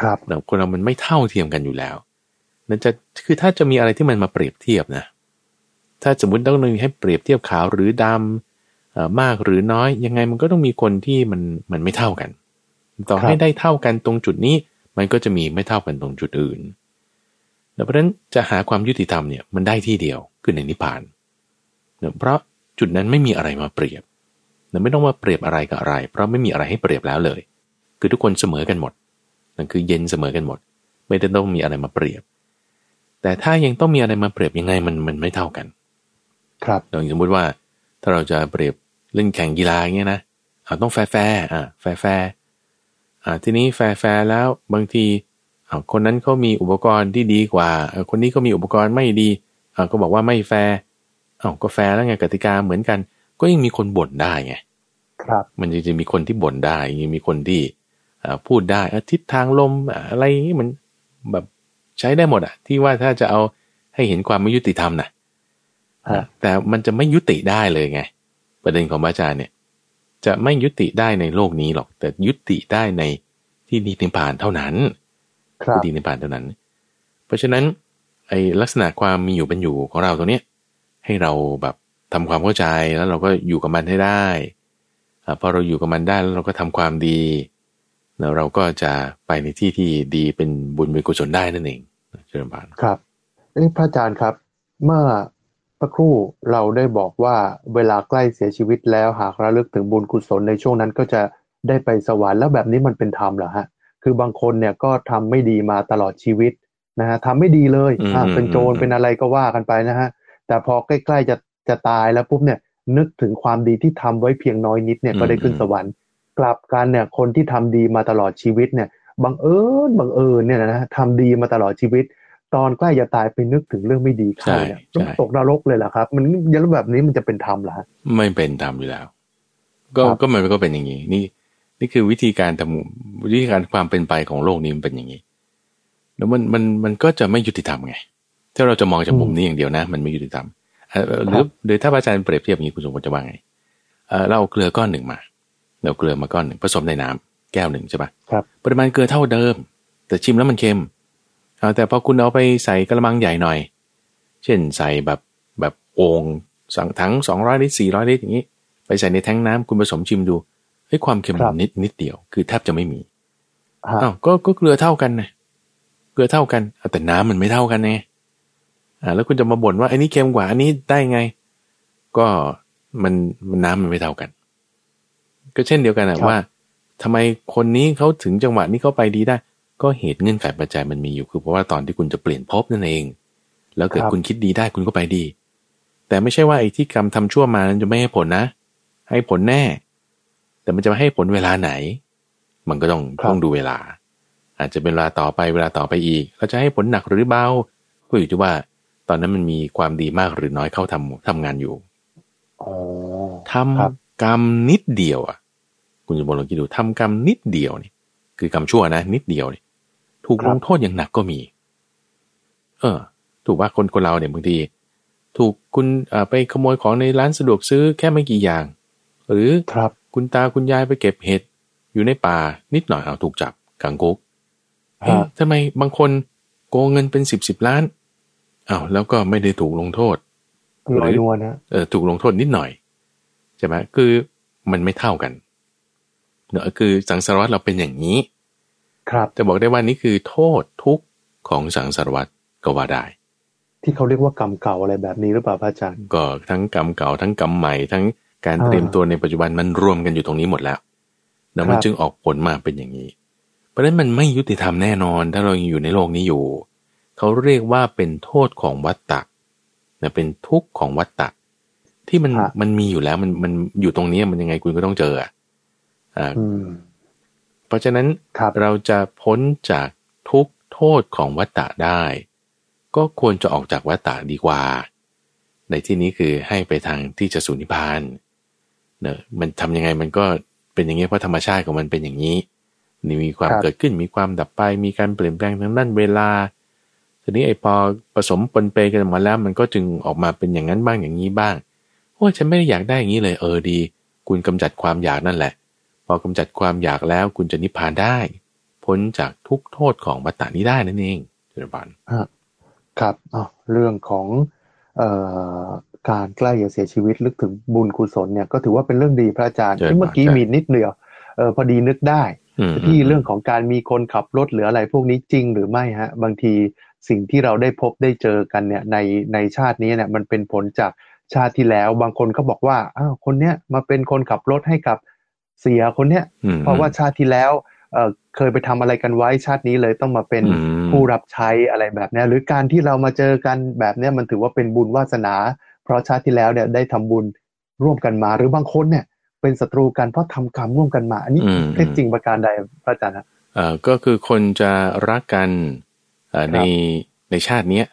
ครับเนอะคนเรามันไม่เท่าเทียมกันอยู่แล้วนั่นจะคือถ้าจะมีอะไรที่มันมาเปรียบเทียบนะ ถ้าสมมติต้องนึงให้เปรียบเทียบขาวหรือดำเอ่อมากหรือน้อย ยังไงมันก็ต้องมีคนที่มันมันไม่เท่ากัน ต่อครับให้ได้เท่ากันตรงจุดนี้ มันก็จะมีไม่เท่ากันตรงจุดอื่นแล้วเพราะฉะนั้นจะหาความยุติธรรมเนี่ยมันได้ที่เดียวคือในนิพพานเนอะเพราะจุดนั้นไม่มีอะไรมาเปรียบเนอะไม่ต้องมาเปรียบอะไรกับอะไร เพราะไม่มีอะไรให้เปรียบแล้วเลย คือทุกคนเสมอกันหมด นั่นคือเย็นเสมอกันหมด ไม่ได้ต้องมีอะไรมาเปรียบ แต่ถ้ายังต้องมีอะไรมาเปรียบยังไงมันมันไม่เท่ากัน ครับอย่างสมมติว่า ถ้าเราจะเปรียบเล่นแข่งกีฬาอย่างเงี้ยนะอ่าต้องแฟร์แฟร์อ่าแฟร์แฟร์อ่าทีนี้แฟร์แฟร์แล้วบางทีอ่าคนนั้นเขามีอุปกรณ์ที่ดีกว่าเอ่อคนนี้ก็มีอุปกรณ์ไม่ดีอ่าก็บอกว่าไม่แฟร์อ้าวก็แฟร์แล้วไงกติกาเหมือนกัน ก็ยังมีคนบ่นได้ไงครับ มันจะจะมีคนที่บ่นได้ยังมีคนที่อ่า พูดได้อะทิศทางลมอะอะไรอย่างนี้มันแบบใช้ได้หมดอะที่ว่าถ้าจะเอาให้เห็นความไม่ยุติธรรมนะฮะแต่มันจะไม่ยุติได้เลยไง ประเด็นของพระอาจารย์เนี่ย จะไม่ยุติได้ในโลกนี้หรอก แต่ยุติได้ในที่นิพพานเท่านั้นครับที่นิพพานเท่านั้น เพราะฉะนั้นไอ้ลักษณะความมีอยู่เป็นอยู่ของเราตัวเนี้ยให้เราแบบทำความเข้าใจแล้วเราก็อยู่กับมันให้ได้อาพอเราอยู่กับมันได้แล้วเราก็ทำความดี แล้วเราก็จะไปในที่ที่ดีเป็นบุญเป็นกุศลได้นั่นเองเชิญบานครับเอ้พระอาจารย์ครับ เมื่อสักครู่เราได้บอกว่าเวลาใกล้เสียชีวิตแล้วหากระลึกถึงบุญกุศลในช่วงนั้นก็จะได้ไปสวรรค์แล้วแบบนี้มันเป็นธรรมเหรอฮะ คือบางคนเนี่ยก็ทำไม่ดีมาตลอดชีวิตนะฮะทำไม่ดีเลยอ่าเป็นโจรเป็นอะไรก็ว่ากันไปนะฮะ แต่พอใกล้ๆจะจะตายแล้วปุ๊บเนี่ยนึกถึงความดีที่ทำไว้เพียงน้อยนิดเนี่ยก็ได้ขึ้นสวรรค์ กลับกันเนี่ยคนที่ทำดีมาตลอดชีวิตเนี่ยบังเอิญบังเอิญเนี่ยนะทำดีมาตลอดชีวิต ตอนใกล้จะตายไปนึกถึงเรื่องไม่ดีเข้าเนี่ยใช่ใช่ตกนรกเลยเหรอครับ มันยันแบบนี้มันจะเป็นธรรมเหรอฮะไม่เป็นธรรมอยู่แล้ว ก็ครับก็มันก็เป็นอย่างนี้นี่ นี่คือวิธีการทำวิธีการความเป็นไปของโลกนี้มันเป็นอย่างนี้ แล้วมันมันมันก็จะไม่ยุติธรรมไง ถ้าเราจะมองจากมุมนี้อย่างเดียวนะ มันไม่ยุติธรรมเอ่อหรือโดยถ้าอาจารย์เปรียบเทียบอย่างนี้คุณสมบัติจะว่าไงเอ่อเราเอาเกลือก้อนหนึ่งมา เราเอาเกลือมาก้อนหนึ่งผสมในน้ำแก้วหนึ่งใช่ปะครับปริมาณเกลือเท่าเดิม แต่ชิมแล้วมันเค็มเอาแต่พอคุณเอาไปใส่กระมังใหญ่หน่อย เช่นใส่แบบแบบโอ่งสังถังสองร้อยลิตรสี่ร้อยลิตรอย่างนี้ ไปใส่ในแท้งน้ำคุณผสมชิมดูเฮ้ยความเค็มครับนิดนิดเดียว คือแทบจะไม่มีฮะอ้าวก็ก็เกลือเท่ากันนะเกลือเท่ากันเอาแต่น้ำมันไม่เท่ากันไงอ่าแล้วคุณจะมาบ่นว่าไอ้นี่เค็มกว่าอันนี้ได้ไง ก็มันมันน้ำมันไม่เท่ากัน ก็เช่นเดียวกันนะครับว่าทำไมคนนี้เขาถึงจังหวะนี้เขาไปดีได้ ก็เหตุเงื่อนไขปัจจัยมันมีอยู่คือเพราะว่าตอนที่คุณจะเปลี่ยนภพนั่นเอง แล้วเกิดครับคุณคิดดีได้คุณก็ไปดี แต่ไม่ใช่ว่าไอ้ที่กรรมทำชั่วมานั้นจะไม่ให้ผลนะ ให้ผลแน่ แต่มันจะมาให้ผลเวลาไหน มันก็ต้องครับต้องดูเวลา อาจจะเป็นเวลาต่อไปเวลาต่อไปอีกเราจะให้ผลหนักหรือเบาก็อยู่ที่ว่า ตอนนั้นมันมีความดีมากหรือน้อยเข้าทำทำงานอยู่อ๋อทำครับกรรมนิดเดียวอะ คุณจะบอกลองคิดดูทำกรรมนิดเดียวนี่คือกรรมชั่วนะ นิดเดียวนี่ถูกครัลบงโทษอย่างหนักก็มี เออ ถูกว่าคนคนเราเนี่ยบางทีถูกคุณเอ่อไปขโมยของในร้านสะดวกซื้อแค่ไม่กี่อย่าง หรือครับคุณตาคุณยายไปเก็บเห็ดอยู่ในป่านิดหน่อยเอาถูกจับขังคุกฮะเอ๊ะทำไมบางคนโกงเงินเป็นสิบสิบล้านอ้าวแล้วก็ไม่ได้ถูกลงโทษลอยนวลนะเออถูกลงโทษนิดหน่อยใช่ไหมคือมันไม่เท่ากัน เนอะคือสังสารวัตรเราเป็นอย่างนี้ ครับแต่บอกได้ว่านี่คือโทษทุกข์ของสังสารวัตรก็ว่าได้ ที่เขาเรียกว่ากรรมเก่าอะไรแบบนี้หรือเปล่าพระอาจารย์ก็ทั้งกรรมเก่าทั้งกรรมใหม่ทั้งการอ่าเตรียมตัวในปัจจุบันมันรวมกันอยู่ตรงนี้หมดแล้วแล้วมันครับจึงออกผลมาเป็นอย่างนี้ เพราะฉะนั้นมันไม่ยุติธรรมแน่นอนถ้าเรายังอยู่ในโลกนี้อยู่ เขาเรียกว่าเป็นโทษของวัตตะนะเป็นทุกข์ของวัตตะ ที่มันฮะมันมีอยู่แล้วมันมันอยู่ตรงนี้มันยังไงคุณก็ต้องเจออะอ่าอืม เพราะฉะนั้นครับเราจะพ้นจากทุกข์โทษของวัตตะได้ ก็ควรจะออกจากวัตตะดีกว่า ในที่นี้คือให้ไปทางที่จะสูญนิพพานเนอะมันทำยังไงมันก็เป็นอย่างนี้เพราะธรรมชาติของมันเป็นอย่างนี้นี่มีความครับเกิดขึ้นมีความดับไป มีการเปลี่ยนแปลงทางด้านเวลาทีนี้ไอ้พอผสมปนเปกันมาแล้ว มันก็จึงออกมาเป็นอย่างนั้นบ้างอย่างนี้บ้างโอ้ยฉันไม่ได้อยากได้อย่างนี้เลยเออดี คุณกำจัดความอยากนั่นแหละ พอกำจัดความอยากแล้วคุณจะนิพพานได้ พ้นจากทุกโทษของวัฏฏานี้ได้นั่นเองเจริญพรครับอ้าวเรื่องของเอ่อการใกล้จะเสียชีวิตลึกถึงบุญกุศลเนี่ยก็ถือว่าเป็นเรื่องดีพระอาจารย์ที่เมื่อกี้มีนิดเดียวเออพอดีนึกได้อืมที่เรื่องของการมีคนขับรถหรืออะไรพวกนี้จริงหรือไม่ฮะ บางทีสิ่งที่เราได้พบได้เจอกันเนี่ยในในชาตินี้เนี่ยมันเป็นผลจากชาติที่แล้ว บางคนก็บอกว่าอ้าวคนเนี้ยมาเป็นคนขับรถให้กับ เสียคนเนี้ยอืมเพราะว่าชาติที่แล้วเอ่อเคยไปทำอะไรกันไว้ชาตินี้เลยต้องมาเป็นอืมผู้รับใช้อะไรแบบเนี้ยหรือการที่เรามาเจอกันแบบเนี้ยมันถือว่าเป็นบุญวาสนา เพราะชาติที่แล้วเนี่ยได้ทำบุญร่วมกันมา หรือบางคนเนี่ย เป็นศัตรูกันเพราะทำกรรมร่วมกันมา อันนี้อืมเท็จจริงประการใดพระอาจารย์ฮะเอ่อก็คือคนจะรักกันเอ่อครับในในชาติเนี้ย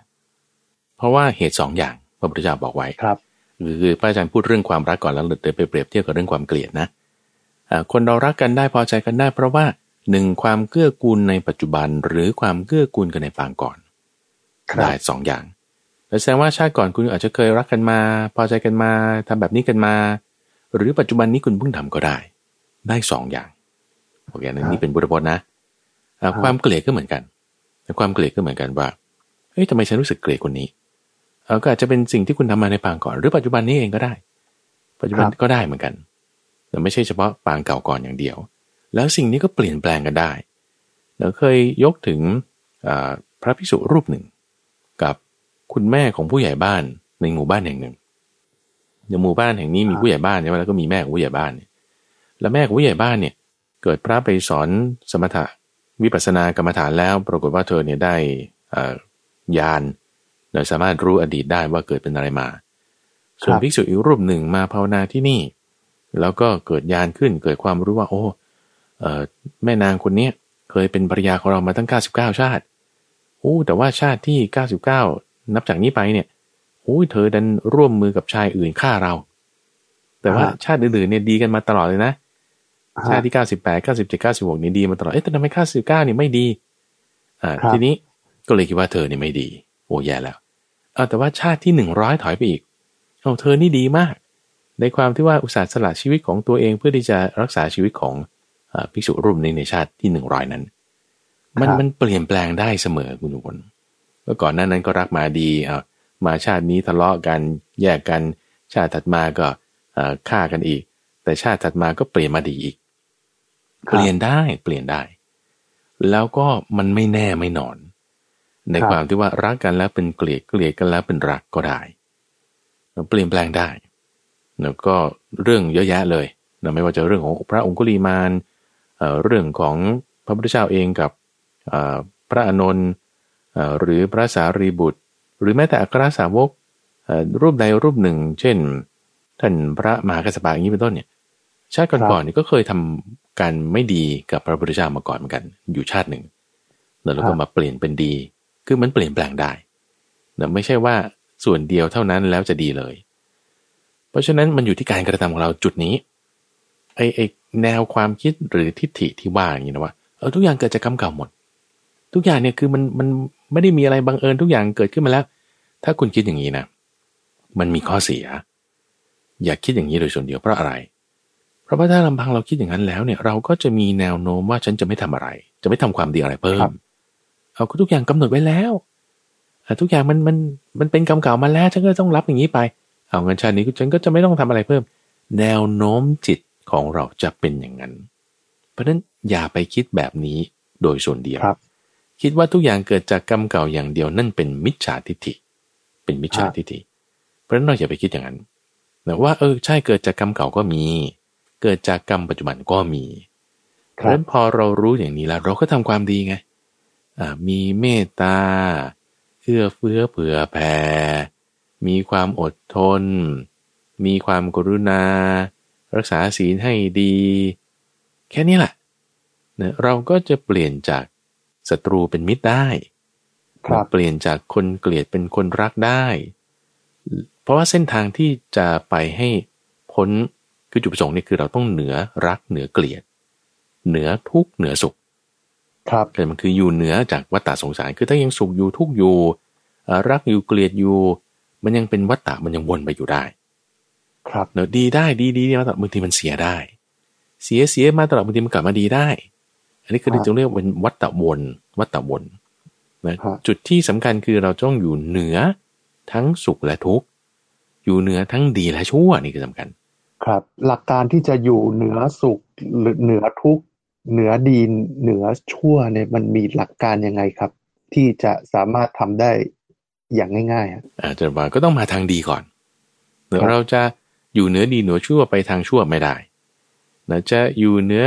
เพราะว่าเหตุสองอย่างพระพุทธเจ้าบอกไว้ครับคือคือพระอาจารย์พูดเรื่องความรักก่อนแล้วเดี๋ยวไปเปรียบเทียบกับเรื่องความเกลียดนะอ่า คนเรารักกันได้พอใจกันได้ เพราะว่าหนึ่งความเกื้อกูลในปัจจุบัน หรือความเกื้อกูลกันในปางก่อนครับได้สองอย่างแล้วแสดงว่าชาติก่อนคุณอาจจะเคยรักกันมา พอใจกันมาทำแบบนี้กันมา หรือปัจจุบันนี้คุณเพิ่งทำก็ได้ ได้สองอย่างโอเคนั่นนี่เป็นบุตรพจน์นะความเกลียดก็เหมือนกันความเกลียดก็เหมือนกันว่าเฮ้ยทำไมฉันรู้สึกเกลียดคนนี้เออก็อาจจะเป็นสิ่งที่คุณทำมาในปางก่อน หรือปัจจุบันนี้เองก็ได้ ปัจจุบันก็ได้เหมือนกัน แต่ไม่ใช่เฉพาะปางเก่าก่อนอย่างเดียว แล้วสิ่งนี้ก็เปลี่ยนแปลงกันได้เราเคยยกถึงพระภิกษุรูปหนึ่ง กับคุณแม่ของผู้ใหญ่บ้านในหมู่บ้านแห่งหนึ่งในหมู่บ้านแห่งนี้มีผู้ใหญ่บ้านใช่ไหมแล้วก็มีแม่ของผู้ใหญ่บ้านเนี่ยแล้วแม่ของผู้ใหญ่บ้านเนี่ยเกิดพระไปสอนสมถะวิปัสสนากรรมฐานแล้วปรากฏว่าเธอเนี่ยได้ญาณโดยสามารถรู้อดีตได้ว่าเกิดเป็นอะไรมา ส่วนภิกษุอีกรูปหนึ่งมาภาวนาที่นี่ แล้วก็เกิดญาณขึ้นเกิดความรู้ว่า โอ้แม่นางคนนี้เคยเป็นภรรยาของเรามาตั้ง 99 ชาติโอ้แต่ว่าชาติที่ 99 นับจากนี้ไปเนี่ยโอ้ยเธอดันร่วมมือกับชายอื่นฆ่าเรา แต่ว่าชาติอื่นๆเนี่ยดีกันมาตลอดเลยนะ ชาติที่ 98 97 96นี่ดีมาตลอด เอ๊ะแต่ทำไม99นี่ไม่ดี อ่า ทีนี้ก็เลยคิดว่าเธอนี่ไม่ดี โอ้แย่แล้ว เอาแต่ว่าชาติที่หนึ่งร้อยถอยไปอีก เอาเธอนี่ดีมาก ในความที่ว่าอุตส่าห์สละชีวิตของตัวเองเพื่อที่จะรักษาชีวิตของภิกษุรูปในในชาติที่หนึ่งร้อยนั้น มันมันเปลี่ยนแปลงได้เสมอคุณทุกคนเมื่อก่อนนั้นนั้นก็รักมาดีเอามาชาตินี้ทะเลาะกันแยกกัน ชาติถัดมาก็ฆ่ากันอีก แต่ชาติถัดมาก็เปลี่ยนมาดีอีก เปลี่ยนได้เปลี่ยนได้ แล้วก็มันไม่แน่ไม่นอน ในความที่ว่ารักกันแล้วเป็นเกลียดเกลียดกันแล้วเป็นรักก็ได้เปลี่ยนแปลงได้ แล้วก็เรื่องเยอะแยะเลยนะไม่ว่าจะเรื่องของพระองคุลีมานเรื่องของพระพุทธเจ้าเองกับพระอานนท์หรือพระสารีบุตร หรือแม้แต่อัครสาวกรูปใดรูปหนึ่ง เช่น ท่านพระมหากัสปะอย่างนี้เป็นต้นเนี่ยชาติก่อนๆนี่ก็เคยทำการไม่ดีกับพระพุทธเจ้ามาก่อนเหมือนกัน อยู่ชาติหนึ่งแล้วก็มาเปลี่ยนเป็นดี คือมันเปลี่ยนแปลงได้แต่ไม่ใช่ว่าส่วนเดียวเท่านั้นแล้วจะดีเลย เพราะฉะนั้นมันอยู่ที่การกระทำของเราจุดนี้ไอ้ไอ้แนวความคิดหรือทิฏฐิที่ว่าอย่างนี้นะว่าเออทุกอย่างเกิดจากกรรมเก่าหมด ทุกอย่างเนี่ยคือมันมันไม่ได้มีอะไรบังเอิญทุกอย่างเกิดขึ้นมาแล้ว ถ้าคุณคิดอย่างนี้นะมันมีข้อเสีย อย่าคิดอย่างนี้โดยส่วนเดียวเพราะอะไร เพราะว่าถ้าลำพังเราคิดอย่างนั้นแล้วเนี่ย เราก็จะมีแนวโน้มว่าฉันจะไม่ทำอะไร จะไม่ทำความดีอะไรเพิ่มเอาทุกอย่างกำหนดไว้แล้วทุกอย่างมันมันมันเป็นกรรมเก่ามาแล้วฉันก็ต้องรับอย่างนี้ไป เอาเงินชาตินี้ฉันก็จะไม่ต้องทำอะไรเพิ่ม แนวโน้มจิตของเราจะเป็นอย่างนั้น เพราะฉะนั้นอย่าไปคิดแบบนี้โดยส่วนเดียวคิดว่าทุกอย่างเกิดจากกรรมเก่าอย่างเดียวนั่นเป็นมิจฉาทิฏฐิ เป็นมิจฉาทิฏฐิ เพราะฉะนั้นเราอย่าไปคิดอย่างนั้นแต่ว่าเออใช่เกิดจากกรรมเก่าก็มี เกิดจากกรรมปัจจุบันก็มีเพราะฉะนั้นพอเรารู้อย่างนี้แล้ว เราก็ทำความดีไงมีเมตตาเอื้อเฟื้อเผื่อแผ่ มีความอดทน มีความกรุณา รักษาศีลให้ดี แค่นี้แหละเนี่ยเราก็จะเปลี่ยนจากศัตรูเป็นมิตรได้เปลี่ยนจากคนเกลียดเป็นคนรักได้ เพราะว่าเส้นทางที่จะไปให้พ้นคือจุดประสงค์นี่คือเราต้องเหนือรักเหนือเกลียด เหนือทุกเหนือสุข ครับแต่มันคืออยู่เหนือจากวัฏฏะสงสารคือถ้ายังสุขอยู่ทุกอยู่รักอยู่เกลียดอยู่ มันยังเป็นวัฏฏะมันยังวนไปอยู่ได้ ครับเนอะดีได้ดีดีมาตลอดบางทีมันเสียได้ เสียเสียมาตลอดบางทีมันกลับมาดีได้ อันนี้คือจึงเรียกเป็นวัตตะวนวัตตะวนนะจุดที่สำคัญคือเราต้องอยู่เหนือทั้งสุขและทุกข์อยู่เหนือทั้งดีและชั่วนี่คือสำคัญ ครับ หลักการที่จะอยู่เหนือสุขหรือเหนือทุกข์เหนือดีเหนือชั่วเนี่ยมันมีหลักการยังไงครับ ที่จะสามารถทำได้ อย่างง่ายๆอะอาจจะว่าก็ต้องมาทางดีก่อนเดี๋ยวเราจะอยู่เหนือดีเหนือชั่วไปทางชั่วไม่ได้นะจะอยู่เหนือ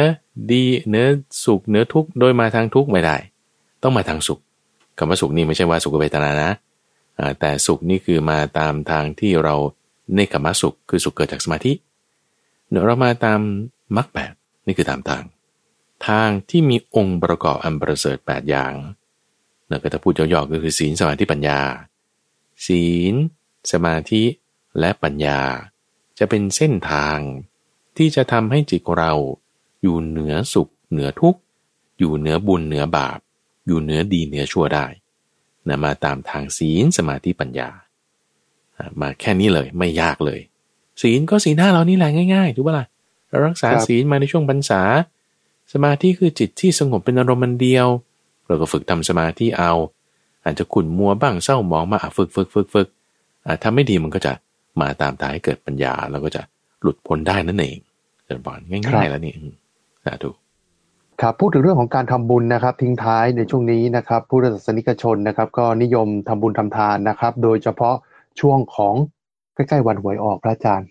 ดีเหนือสุขเหนือทุกข์โดยมาทางทุกข์ไม่ได้ ต้องมาทางสุขคำว่าสุขนี่ไม่ใช่ว่าสุขเวทนานะแต่สุขนี่คือมาตามทางที่เราในคำว่าสุขคือสุขเกิดจากสมาธิเดี๋ยวเรามาตามมรรคแปดนี่คือตามทาง ทางที่มีองค์ประกอบอันประเสริฐแปดอย่างนะก็ถ้าพูดย่อๆก็คือศีลสมาธิปัญญา ศีล สมาธิและปัญญา จะเป็นเส้นทาง ที่จะทำให้จิตเรา อยู่เหนือสุข เหนือทุกข์ อยู่เหนือบุญเหนือบาป อยู่เหนือดีเหนือชั่วได้นะมาตามทางศีลสมาธิปัญญา มาแค่นี้เลยไม่ยากเลย ศีลก็ศีลห้าเรานี่แหละง่ายๆถูกปะล่ะเรารักษาศีลมาในช่วงพรรษา สมาธิคือจิตที่สงบเป็นอารมณ์มันเดียว เราก็ฝึกทำสมาธิเอา อาจจะขุ่นมัวบ้างเศร้าหมองมาฝึกฝึกฝึกฝึกทำไม่ดีมันก็จะมาตามตาให้เกิดปัญญา แล้วก็จะหลุดพ้นได้นั่นเองเจริญพรง่ายๆแล้วนี่สาธุครับพูดถึงเรื่องของการทำบุญนะครับ ทิ้งท้ายในช่วงนี้นะครับผู้ศาสนิกชนนะครับ ก็นิยมทำบุญทำทานนะครับ โดยเฉพาะช่วงของ ใกล้ๆวันหวยออกพระอาจารย์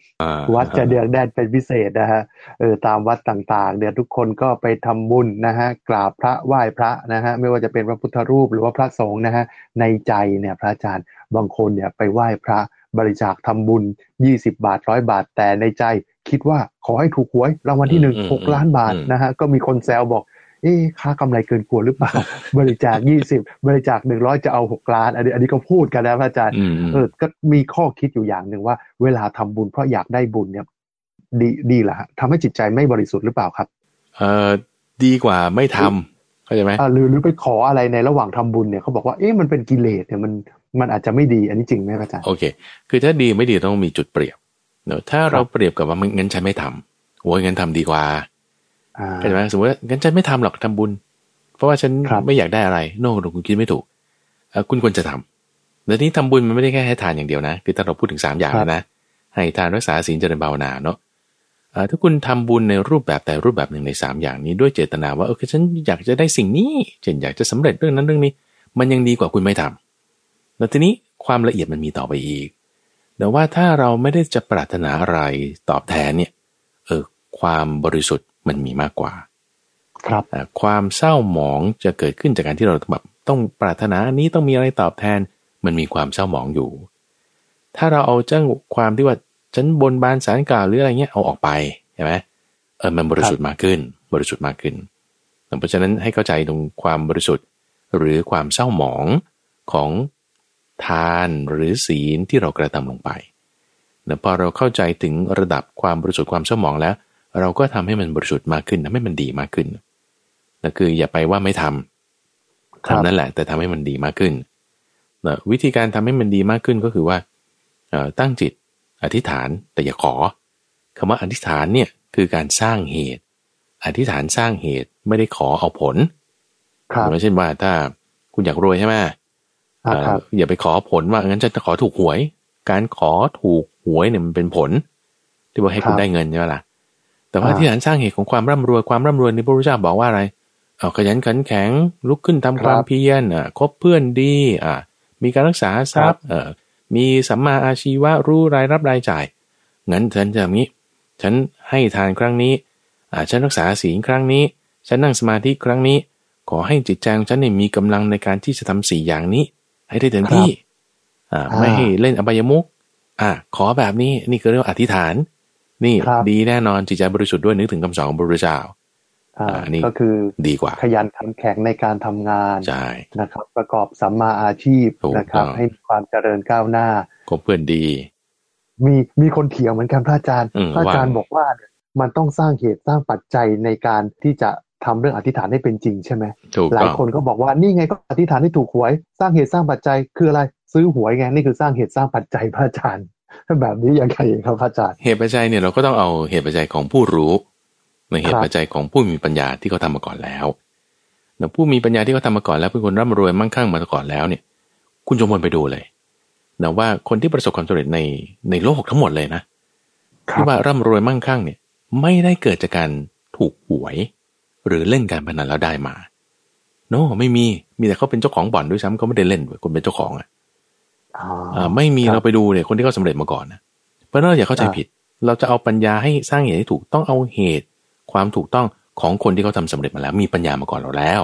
วัดจะเดือดแดนเป็นพิเศษนะฮะเออตามวัดต่างๆ เดี๋ยวทุกคนก็ไปทำบุญนะฮะกราบพระไหว้พระนะฮะไม่ว่าจะเป็นพระพุทธรูปหรือว่าพระสงฆ์นะฮะในใจเนี่ยพระอาจารย์บางคนเนี่ยไปไหว้พระบริจาคทำบุญ 20 บาทร้อยบาทแต่ในใจคิดว่าขอให้ถูกหวยรางวัลที่หนึ่งหกล้านบาทนะฮะก็มีคนแซวบอก เอ๊ค่ากำไรเกินกลัวหรือเปล่า บริจาคยี่สิบบริจาคหนึ่งร้อยจะเอาหกล้าน อันนี้อันนี้ก็พูดกันนะพระอาจารย์เออก็มีข้อคิดอยู่อย่างหนึ่งว่า เวลาทำบุญเพราะอยากได้บุญเนี่ย ดีดีแหละทำให้จิตใจไม่บริสุทธิ์หรือเปล่าครับ เออดีกว่าไม่ทำเข้าใจไหมหรือหรือไปขออะไรในระหว่างทำบุญเนี่ยเขาบอกว่าเอ๊ะมันเป็นกิเลสเนี่ยมันมันอาจจะไม่ดีอันนี้จริงไหมอาจารย์โอเค คือถ้าดีไม่ดีต้องมีจุดเปรียบเนอะถ้าเราเปรียบกับว่างั้นฉันไม่ทำโอ้ยงั้นทำดีกว่า เข้าใจไหมสมมติว่างั้นฉันไม่ทำหรอกทำบุญ เพราะว่าฉันไม่อยากได้อะไร โน่คุณคิดไม่ถูกคุณควรจะทำแต่นี้ทำบุญมันไม่ได้แค่ให้ทานอย่างเดียวนะ คือถ้าเราพูดถึงสามอย่างนะ ให้ทานรักษาศีลเจริญภาวนาเนาะถ้าคุณทำบุญในรูปแบบแต่รูปแบบหนึ่งในสามอย่างนี้ด้วยเจตนาว่าเออฉันอยากจะได้สิ่งนี้เช่นอยากจะสำเร็จเรื่องนั้นเรื่องนี้ มันยังดีกว่าคุณไม่ทำแล้วทีนี้ความละเอียดมันมีต่อไปอีก แต่ว่าถ้าเราไม่ได้จะปรารถนาอะไรตอบแทนเนี่ยเออ ความบริสุทธิ์มันมีมากกว่า ครับความเศร้าหมองจะเกิดขึ้นจากการที่เราแบบต้องปรารถนาอันนี้ต้องมีอะไรตอบแทน มันมีความเศร้าหมองอยู่ ถ้าเราเอาเจ้าความที่ว่าฉันบนบานสารกล่าวหรืออะไรเงี้ยเอาออกไปใช่ไหมเออมันบริสุทธิ์มากขึ้น บริสุทธิ์มากขึ้น เพราะฉะนั้นให้เข้าใจตรงความบริสุทธิ์หรือความเศร้าหมองของทานหรือศีลที่เรากระทำลงไปแต่พอเราเข้าใจถึงระดับความบริสุทธิ์ความเศร้าหมองแล้ว เราก็ทำให้มันบริสุทธิ์มากขึ้นทำให้มันดีมากขึ้นนะคืออย่าไปว่าไม่ทำทำนั่นแหละ แต่ทำให้มันดีมากขึ้นนะวิธีการทำให้มันดีมากขึ้นก็คือว่าตั้งจิตอธิษฐานแต่อย่าขอคำว่าอธิษฐานเนี่ยคือการสร้างเหตุ อธิษฐานสร้างเหตุไม่ได้ขอเอาผลครับเช่นว่าถ้าคุณอยากรวยใช่ไหมอย่าไปขอผลว่างั้นจะขอถูกหวย การขอถูกหวยเนี่ยมันเป็นผล ที่ว่าให้คุณได้เงินใช่ไหมล่ะ แต่ว่าที่ฐานสร้างเหตุของความร่ำรวยความร่ำรวยในพระพุทธเจ้าบอกว่าอะไรเอาขยันขันแข็งลุกขึ้นทำความเพียรอะคบเพื่อนดีอะมีการรักษาทรัพย์เอ่อมีสัมมาอาชีวะรู้รายรับรายจ่าย งั้นฉันจะมีฉันให้ทานครั้งนี้อ่าฉันรักษาศีลครั้งนี้ ฉันนั่งสมาธิครั้งนี้ ขอให้จิตใจของฉันเนี่ยมีกำลังในการที่จะทำสี่อย่างนี้ ให้ได้เต็มที่อ่าไม่ให้เล่นอบายมุกอ่าขอแบบนี้นี่คือเรียกว่าอธิษฐาน นี่ดีแน่นอนจิตใจบริสุทธิ์ด้วยนึกถึงคำสอนของพระพุทธเจ้าอันนี้ก็คือดีกว่า ขยันขันแข็งในการทำงานใช่นะครับ ประกอบสัมมาอาชีพนะครับ ให้ความเจริญก้าวหน้าคบเพื่อนดี มีมีคนเถียงเหมือนกันพระอาจารย์พระอาจารย์บอกว่ามันต้องสร้างเหตุสร้างปัจจัยในการที่จะทำเรื่องอธิษฐานให้เป็นจริงใช่ไหมหลายคนก็บอกว่านี่ไงก็อธิษฐานให้ถูกหวย สร้างเหตุสร้างปัจจัยคืออะไรซื้อหวยไงนี่คือสร้างเหตุสร้างปัจจัยพระอาจารย์ แบบนี้ยังไงครับพระอาจารย์เหตุปัจจัยเนี่ยเราก็ต้องเอาเหตุปัจจัยของผู้รู้ในเหตุปัจจัยของผู้มีปัญญาที่เขาทามาก่อนแล้วนะผู้มีปัญญาที่เขาทามาก่อนแล้วเป็นคนร่ำรวยมั่งคั่งมาก่อนแล้วเนี่ย คุณจงมนไปดูเลยนะว่าคนที่ประสบความสำเร็จในในโลกทั้งหมดเลยนะที่ว่าร่ำรวยมั่งคั่งเนี่ย ไม่ได้เกิดจากการถูกหวย หรือเล่นการพนันแล้วได้มาโนไม่มีมีแต่เขาเป็นเจ้าของบ่อนด้วยซ้ำเขาไม่ได้เล่นคนเป็นเจ้าของอะ อ่าไม่มีเราไปดูเนี่ยคนที่เขาสาเร็จมาก่อนนะเพราะเราอย่าเข้าใจผิด เราจะเอาปัญญาให้สร้างเหตุให้ถูกต้องเอาเหตุ ความถูกต้องของคนที่เขาทาสำเร็จมาแล้ว มีปัญญามาก่อนเราแล้ว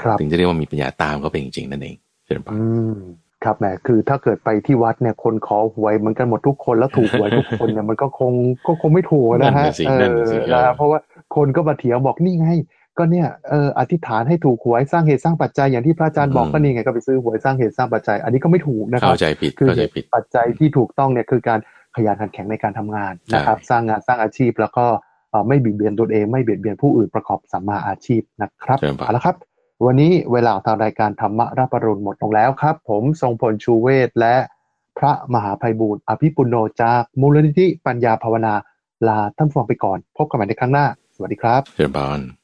ครับถึงจะเรียกว่ามีปัญญาตามเขาเป็นจริงๆนั่นเองเชิญปอืมครับแหมคือถ้าเกิดไปที่วัดเนี่ยคนขอหวยมันกันหมดทุกคนแล้วถูกหวยทุกคนเนี่ยมันก็คงก็คงไม่ถูกนะฮะเออนะเพราะว่าคนก็มาเถียงบอกนี่ไง ก็เนี่ยเอออธิษฐานให้ถูกหวยสร้างเหตุสร้างปัจจัยอย่างที่พระอาจารย์บอกก็นี่ไงก็ไปซื้อหวยสร้างเหตุสร้างปัจจัย อันนี้ก็ไม่ถูกนะครับเข้าใจผิดเข้าใจผิดปัจจัยที่ถูกต้องเนี่ยคือการขยันขันแข็งในการทำงานนะครับ สร้างงานสร้างอาชีพแล้วก็ไม่บิดเบียนตนเองไม่เบียดเบียนผู้อื่นประกอบสัมมาอาชีพนะครับเอาละครับ วันนี้เวลาทางรายการธรรมะรับปรุณหมดลงแล้วครับ ผมทรงพลชูเวศและพระมหาภัยบูรณ์อภิปุโนจากมูลนิธิปัญญาภาวนาลาท่านฟังไปก่อน พบกันใหม่ในครั้งหน้า สวัสดีครับเชิญบาน